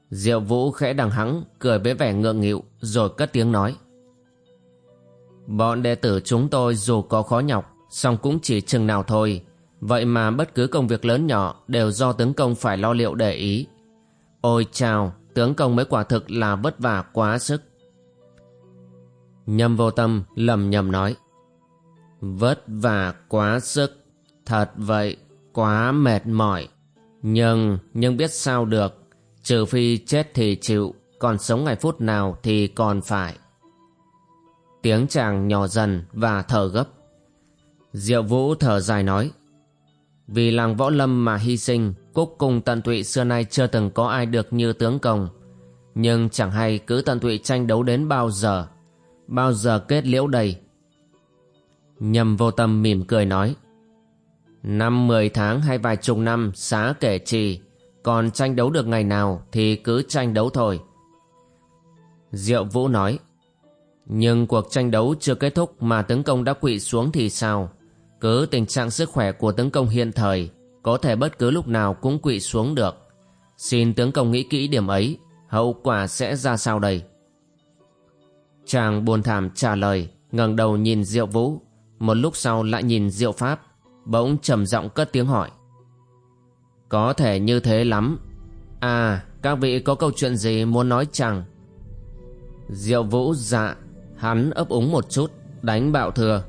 Diệu Vũ khẽ đằng hắng cười với vẻ ngượng nghịu, rồi cất tiếng nói. Bọn đệ tử chúng tôi dù có khó nhọc song cũng chỉ chừng nào thôi vậy mà bất cứ công việc lớn nhỏ đều do tướng công phải lo liệu để ý. Ôi chào, tướng công mới quả thực là vất vả quá sức. Nhâm vô tâm lầm nhầm nói. Vất vả quá sức, thật vậy, quá mệt mỏi. Nhưng, nhưng biết sao được, Trừ phi chết thì chịu Còn sống ngày phút nào thì còn phải Tiếng chàng nhỏ dần và thở gấp Diệu Vũ thở dài nói Vì làng võ lâm mà hy sinh Cúc cùng tận tụy xưa nay chưa từng có ai được như tướng công Nhưng chẳng hay cứ tận tụy tranh đấu đến bao giờ Bao giờ kết liễu đầy Nhầm vô tâm mỉm cười nói Năm mười tháng hay vài chục năm xá kể trì còn tranh đấu được ngày nào thì cứ tranh đấu thôi. Diệu Vũ nói, nhưng cuộc tranh đấu chưa kết thúc mà tướng công đã quỵ xuống thì sao? Cứ tình trạng sức khỏe của tướng công hiện thời, có thể bất cứ lúc nào cũng quỵ xuống được. Xin tướng công nghĩ kỹ điểm ấy, hậu quả sẽ ra sao đây? Chàng buồn thảm trả lời, ngẩng đầu nhìn Diệu Vũ, một lúc sau lại nhìn Diệu Pháp, bỗng trầm giọng cất tiếng hỏi. Có thể như thế lắm À các vị có câu chuyện gì muốn nói chẳng Diệu vũ dạ Hắn ấp úng một chút Đánh bạo thừa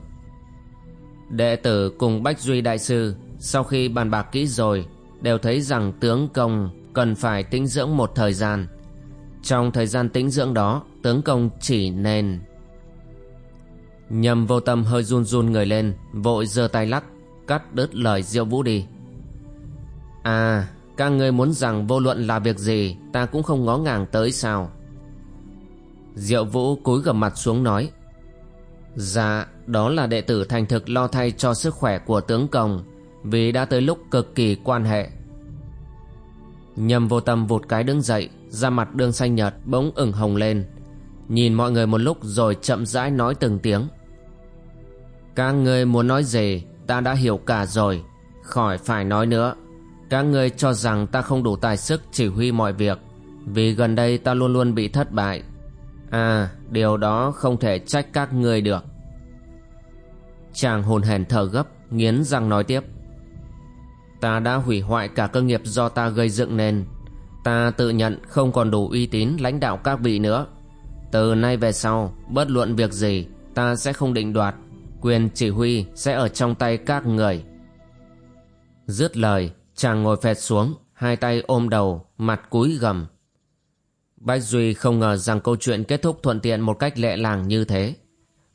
Đệ tử cùng Bách Duy Đại Sư, Sau khi bàn bạc kỹ rồi, Đều thấy rằng tướng công Cần phải tĩnh dưỡng một thời gian. Trong thời gian tĩnh dưỡng đó, Tướng công chỉ nên Nhầm vô tâm hơi run run người lên, Vội giơ tay lắc, Cắt đứt lời Diệu Vũ đi. À các ngươi muốn rằng vô luận là việc gì, Ta cũng không ngó ngàng tới sao? Diệu Vũ cúi gầm mặt xuống nói Dạ Đó là đệ tử thành thực lo thay cho sức khỏe của tướng công, Vì đã tới lúc cực kỳ quan hệ. Nhầm vô tâm vụt cái đứng dậy, da mặt đương xanh nhợt bỗng ửng hồng lên. Nhìn mọi người một lúc rồi chậm rãi nói từng tiếng. Các ngươi muốn nói gì, Ta đã hiểu cả rồi, Khỏi phải nói nữa. Các ngươi cho rằng ta không đủ tài sức chỉ huy mọi việc, Vì gần đây ta luôn luôn bị thất bại. À điều đó không thể trách các người được. Chàng hồn hển thở gấp, Nghiến răng nói tiếp. Ta đã hủy hoại cả cơ nghiệp do ta gây dựng nên. Ta tự nhận không còn đủ uy tín lãnh đạo các vị nữa. Từ nay về sau, Bất luận việc gì, Ta sẽ không định đoạt. Quyền chỉ huy sẽ ở trong tay các người. Dứt lời, Chàng ngồi phẹt xuống, Hai tay ôm đầu, Mặt cúi gầm. Bách Duy không ngờ rằng câu chuyện kết thúc thuận tiện một cách lẹ làng như thế.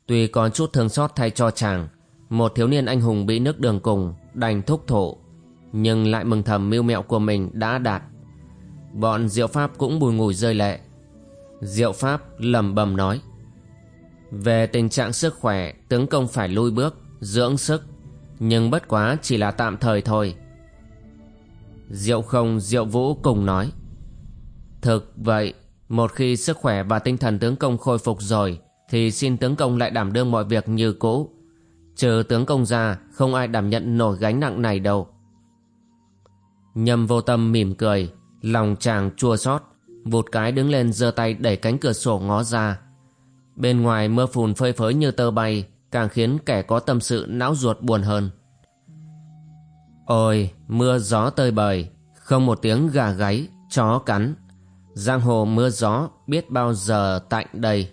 Tuy có chút thương xót thay cho chàng, một thiếu niên anh hùng bị nước đường cùng, đành thúc thổ, nhưng lại mừng thầm mưu mẹo của mình đã đạt. Bọn Diệu Pháp cũng bùi ngùi rơi lệ. Diệu Pháp lẩm bẩm nói. Về tình trạng sức khỏe, tướng công phải lui bước, dưỡng sức, nhưng bất quá chỉ là tạm thời thôi. Diệu không Diệu Vũ cùng nói. Thực vậy, một khi sức khỏe và tinh thần tướng công khôi phục rồi, thì xin tướng công lại đảm đương mọi việc như cũ. Trừ tướng công ra, không ai đảm nhận nổi gánh nặng này đâu. Nhâm vô tâm mỉm cười, lòng chàng chua xót, vụt cái đứng lên giơ tay đẩy cánh cửa sổ ngó ra. Bên ngoài mưa phùn phơi phới như tơ bay, càng khiến kẻ có tâm sự não ruột buồn hơn. Ôi, mưa gió tơi bời, không một tiếng gà gáy, chó cắn, Giang hồ mưa gió biết bao giờ tạnh đây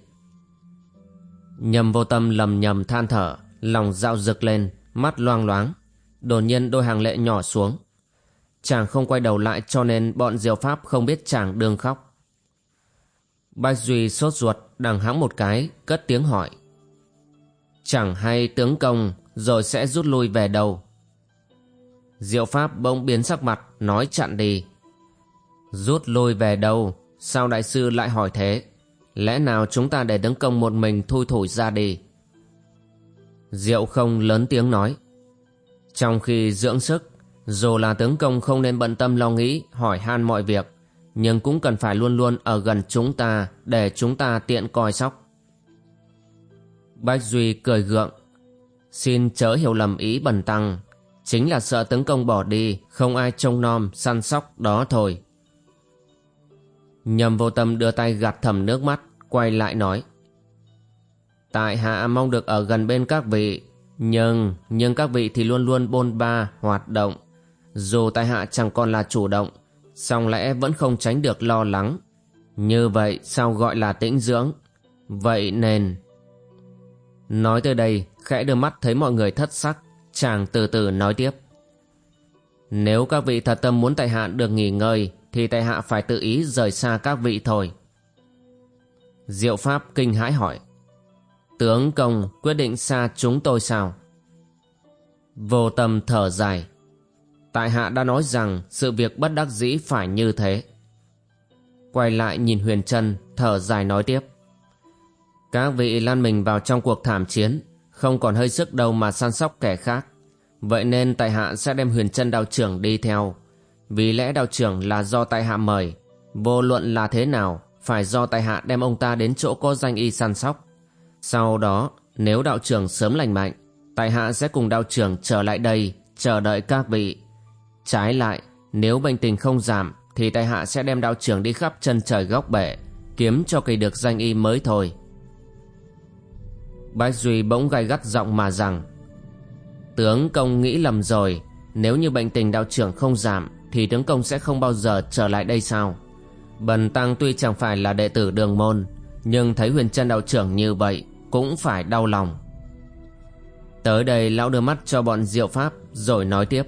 Nhầm vô tâm lầm nhầm than thở, Lòng dạo rực lên, Mắt loang loáng. Đột nhiên đôi hàng lệ nhỏ xuống. Chàng không quay đầu lại cho nên bọn diệu pháp không biết chàng đương khóc. Bạch Duy sốt ruột, đằng hắng một cái, Cất tiếng hỏi. Chẳng hay tướng công, Rồi sẽ rút lui về đâu? Diệu Pháp bỗng biến sắc mặt, Nói chặn đi. Rút lui về đâu? Sao đại sư lại hỏi thế? Lẽ nào chúng ta để tấn công một mình thui thủi ra đi? Diệu không lớn tiếng nói. Trong khi dưỡng sức, dù là tướng công không nên bận tâm lo nghĩ, hỏi han mọi việc, nhưng cũng cần phải luôn luôn ở gần chúng ta để chúng ta tiện coi sóc. Bách Duy cười gượng. Xin chớ hiểu lầm ý bần tăng, chính là sợ tướng công bỏ đi, không ai trông nom, săn sóc đó thôi. Nhầm vô tâm đưa tay gạt thầm nước mắt, Quay lại nói. Tại hạ mong được ở gần bên các vị, Nhưng Nhưng các vị thì luôn luôn bôn ba, Hoạt động. Dù tại hạ chẳng còn là chủ động, song lẽ vẫn không tránh được lo lắng. Như vậy sao gọi là tĩnh dưỡng? Vậy nên, Nói tới đây, Khẽ đưa mắt thấy mọi người thất sắc, Chàng từ từ nói tiếp. Nếu các vị thật tâm muốn tại hạ được nghỉ ngơi thì tại hạ phải tự ý rời xa các vị thôi. Diệu Pháp kinh hãi hỏi. Tướng công quyết định xa chúng tôi sao? Vô tâm thở dài. Tại hạ đã nói rằng sự việc bất đắc dĩ phải như thế. Quay lại nhìn Huyền Trân thở dài nói tiếp. Các vị lan mình vào trong cuộc thảm chiến, không còn hơi sức đâu mà săn sóc kẻ khác. Vậy nên tại hạ sẽ đem Huyền Trân đạo trưởng đi theo, vì lẽ đạo trưởng là do tại hạ mời, Vô luận là thế nào, Phải do tại hạ đem ông ta đến chỗ có danh y săn sóc. Sau đó, Nếu đạo trưởng sớm lành mạnh, Tại hạ sẽ cùng đạo trưởng trở lại đây, Chờ đợi các vị. Trái lại, Nếu bệnh tình không giảm, Thì tại hạ sẽ đem đạo trưởng đi khắp chân trời góc bể, Kiếm cho cây được danh y mới thôi. Bách Duy bỗng gai gắt giọng mà rằng, Tướng công nghĩ lầm rồi, Nếu như bệnh tình đạo trưởng không giảm thì tướng công sẽ không bao giờ trở lại đây sao? Bần tăng tuy chẳng phải là đệ tử đường môn, nhưng thấy huyền chân đạo trưởng như vậy cũng phải đau lòng. Tới đây lão đưa mắt cho bọn diệu pháp rồi nói tiếp.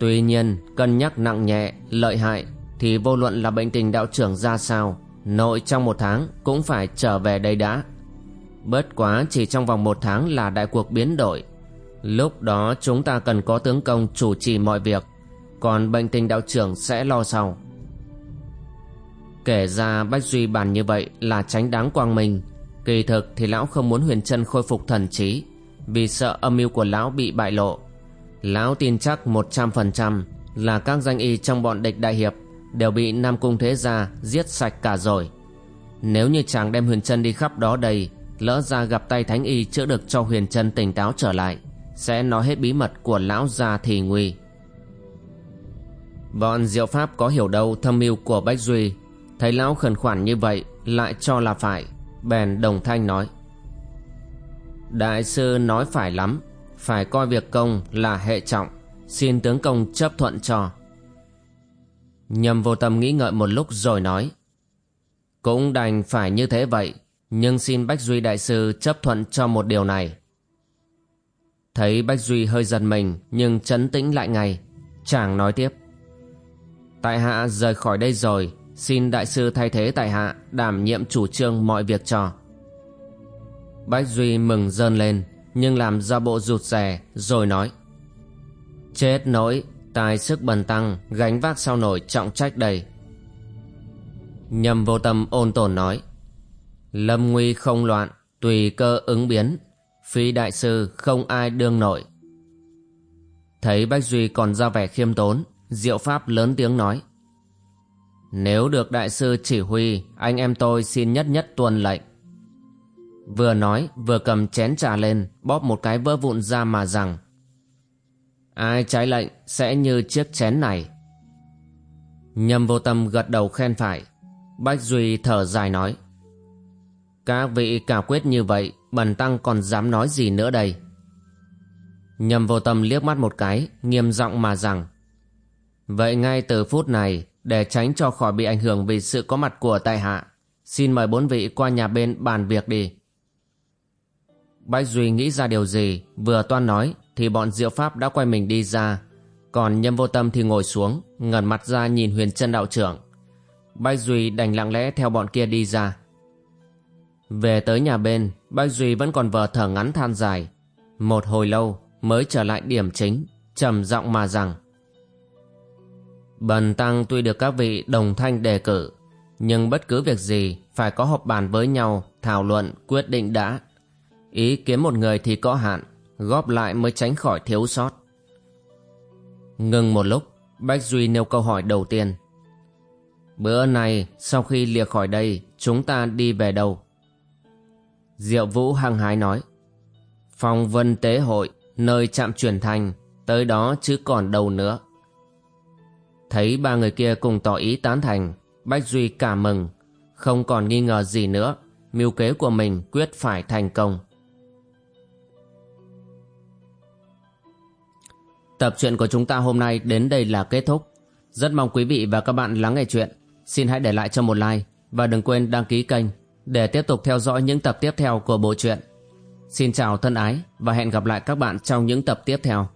Tuy nhiên, cân nhắc nặng nhẹ, lợi hại thì vô luận là bệnh tình đạo trưởng ra sao, nội trong một tháng cũng phải trở về đây đã. Bất quá chỉ trong vòng một tháng là đại cuộc biến đổi. Lúc đó chúng ta cần có tướng công chủ trì mọi việc còn bệnh tình đạo trưởng sẽ lo sau. Kể ra Bách Duy bàn như vậy là tránh đáng quang minh Kỳ thực thì lão không muốn huyền chân khôi phục thần trí, Vì sợ âm mưu của lão bị bại lộ. Lão tin chắc một trăm phần trăm là các danh y trong bọn địch đại hiệp Đều bị Nam Cung Thế Gia giết sạch cả rồi. Nếu như chàng đem huyền chân đi khắp đó đầy, Lỡ ra gặp tay thánh y chữa được cho huyền chân tỉnh táo trở lại, Sẽ nói hết bí mật của lão già thì nguy. Bọn diệu pháp có hiểu đâu thâm mưu của Bách Duy. Thấy lão khẩn khoản như vậy, Lại cho là phải, Bèn đồng thanh nói. Đại sư nói phải lắm, Phải coi việc công là hệ trọng, Xin tướng công chấp thuận cho. Nhầm vô tâm nghĩ ngợi một lúc rồi nói, Cũng đành phải như thế vậy, Nhưng xin Bách Duy Đại Sư chấp thuận cho một điều này. Thấy Bách Duy hơi giật mình, Nhưng chấn tĩnh lại ngay, Chàng nói tiếp. Tại hạ rời khỏi đây rồi. Xin Đại Sư thay thế tại hạ, Đảm nhiệm chủ trương mọi việc cho. Bách Duy mừng rơn lên, Nhưng làm ra bộ rụt rè, Rồi nói. Chết nỗi Tài sức bần tăng, Gánh vác sao nổi trọng trách đây Nhầm vô tâm ôn tồn nói. Lâm nguy không loạn, Tùy cơ ứng biến Phi đại sư không ai đương nổi. Thấy Bách Duy còn ra vẻ khiêm tốn Diệu Pháp lớn tiếng nói, Nếu được đại sư chỉ huy, Anh em tôi xin nhất nhất tuân lệnh. Vừa nói, vừa cầm chén trà lên, Bóp một cái vỡ vụn ra mà rằng, Ai trái lệnh sẽ như chiếc chén này. Nhâm vô tâm gật đầu khen phải. Bách Duy thở dài nói, Các vị cả quyết như vậy, Bần tăng còn dám nói gì nữa đây? Nhâm vô tâm liếc mắt một cái, Nghiêm giọng mà rằng Vậy ngay từ phút này, Để tránh cho khỏi bị ảnh hưởng Vì sự có mặt của tại hạ, Xin mời bốn vị qua nhà bên bàn việc đi. Bách Duy nghĩ ra điều gì, Vừa toan nói, Thì bọn diệu pháp đã quay mình đi ra. Còn nhâm vô tâm thì ngồi xuống, ngẩn mặt ra nhìn huyền chân đạo trưởng. Bách Duy đành lặng lẽ theo bọn kia đi ra. Về tới nhà bên, Bách Duy vẫn còn vờ thở ngắn than dài. Một hồi lâu, mới trở lại điểm chính, trầm giọng mà rằng Bần tăng tuy được các vị đồng thanh đề cử, Nhưng bất cứ việc gì Phải có họp bàn với nhau, Thảo luận, quyết định đã. Ý kiến một người thì có hạn, Góp lại mới tránh khỏi thiếu sót. Ngừng một lúc, Bách Duy nêu câu hỏi đầu tiên. Bữa nay, sau khi lìa khỏi đây, Chúng ta đi về đâu? Diệu Vũ hăng hái nói. Phòng vân tế hội, Nơi chạm truyền thành Tới đó chứ còn đâu nữa. Thấy ba người kia cùng tỏ ý tán thành, Bách Duy cảm mừng, Không còn nghi ngờ gì nữa, Mưu kế của mình quyết phải thành công Tập truyện của chúng ta hôm nay đến đây là kết thúc. Rất mong quý vị và các bạn lắng nghe chuyện. Xin hãy để lại cho một like và đừng quên đăng ký kênh để tiếp tục theo dõi những tập tiếp theo của bộ truyện. Xin chào thân ái và hẹn gặp lại các bạn trong những tập tiếp theo.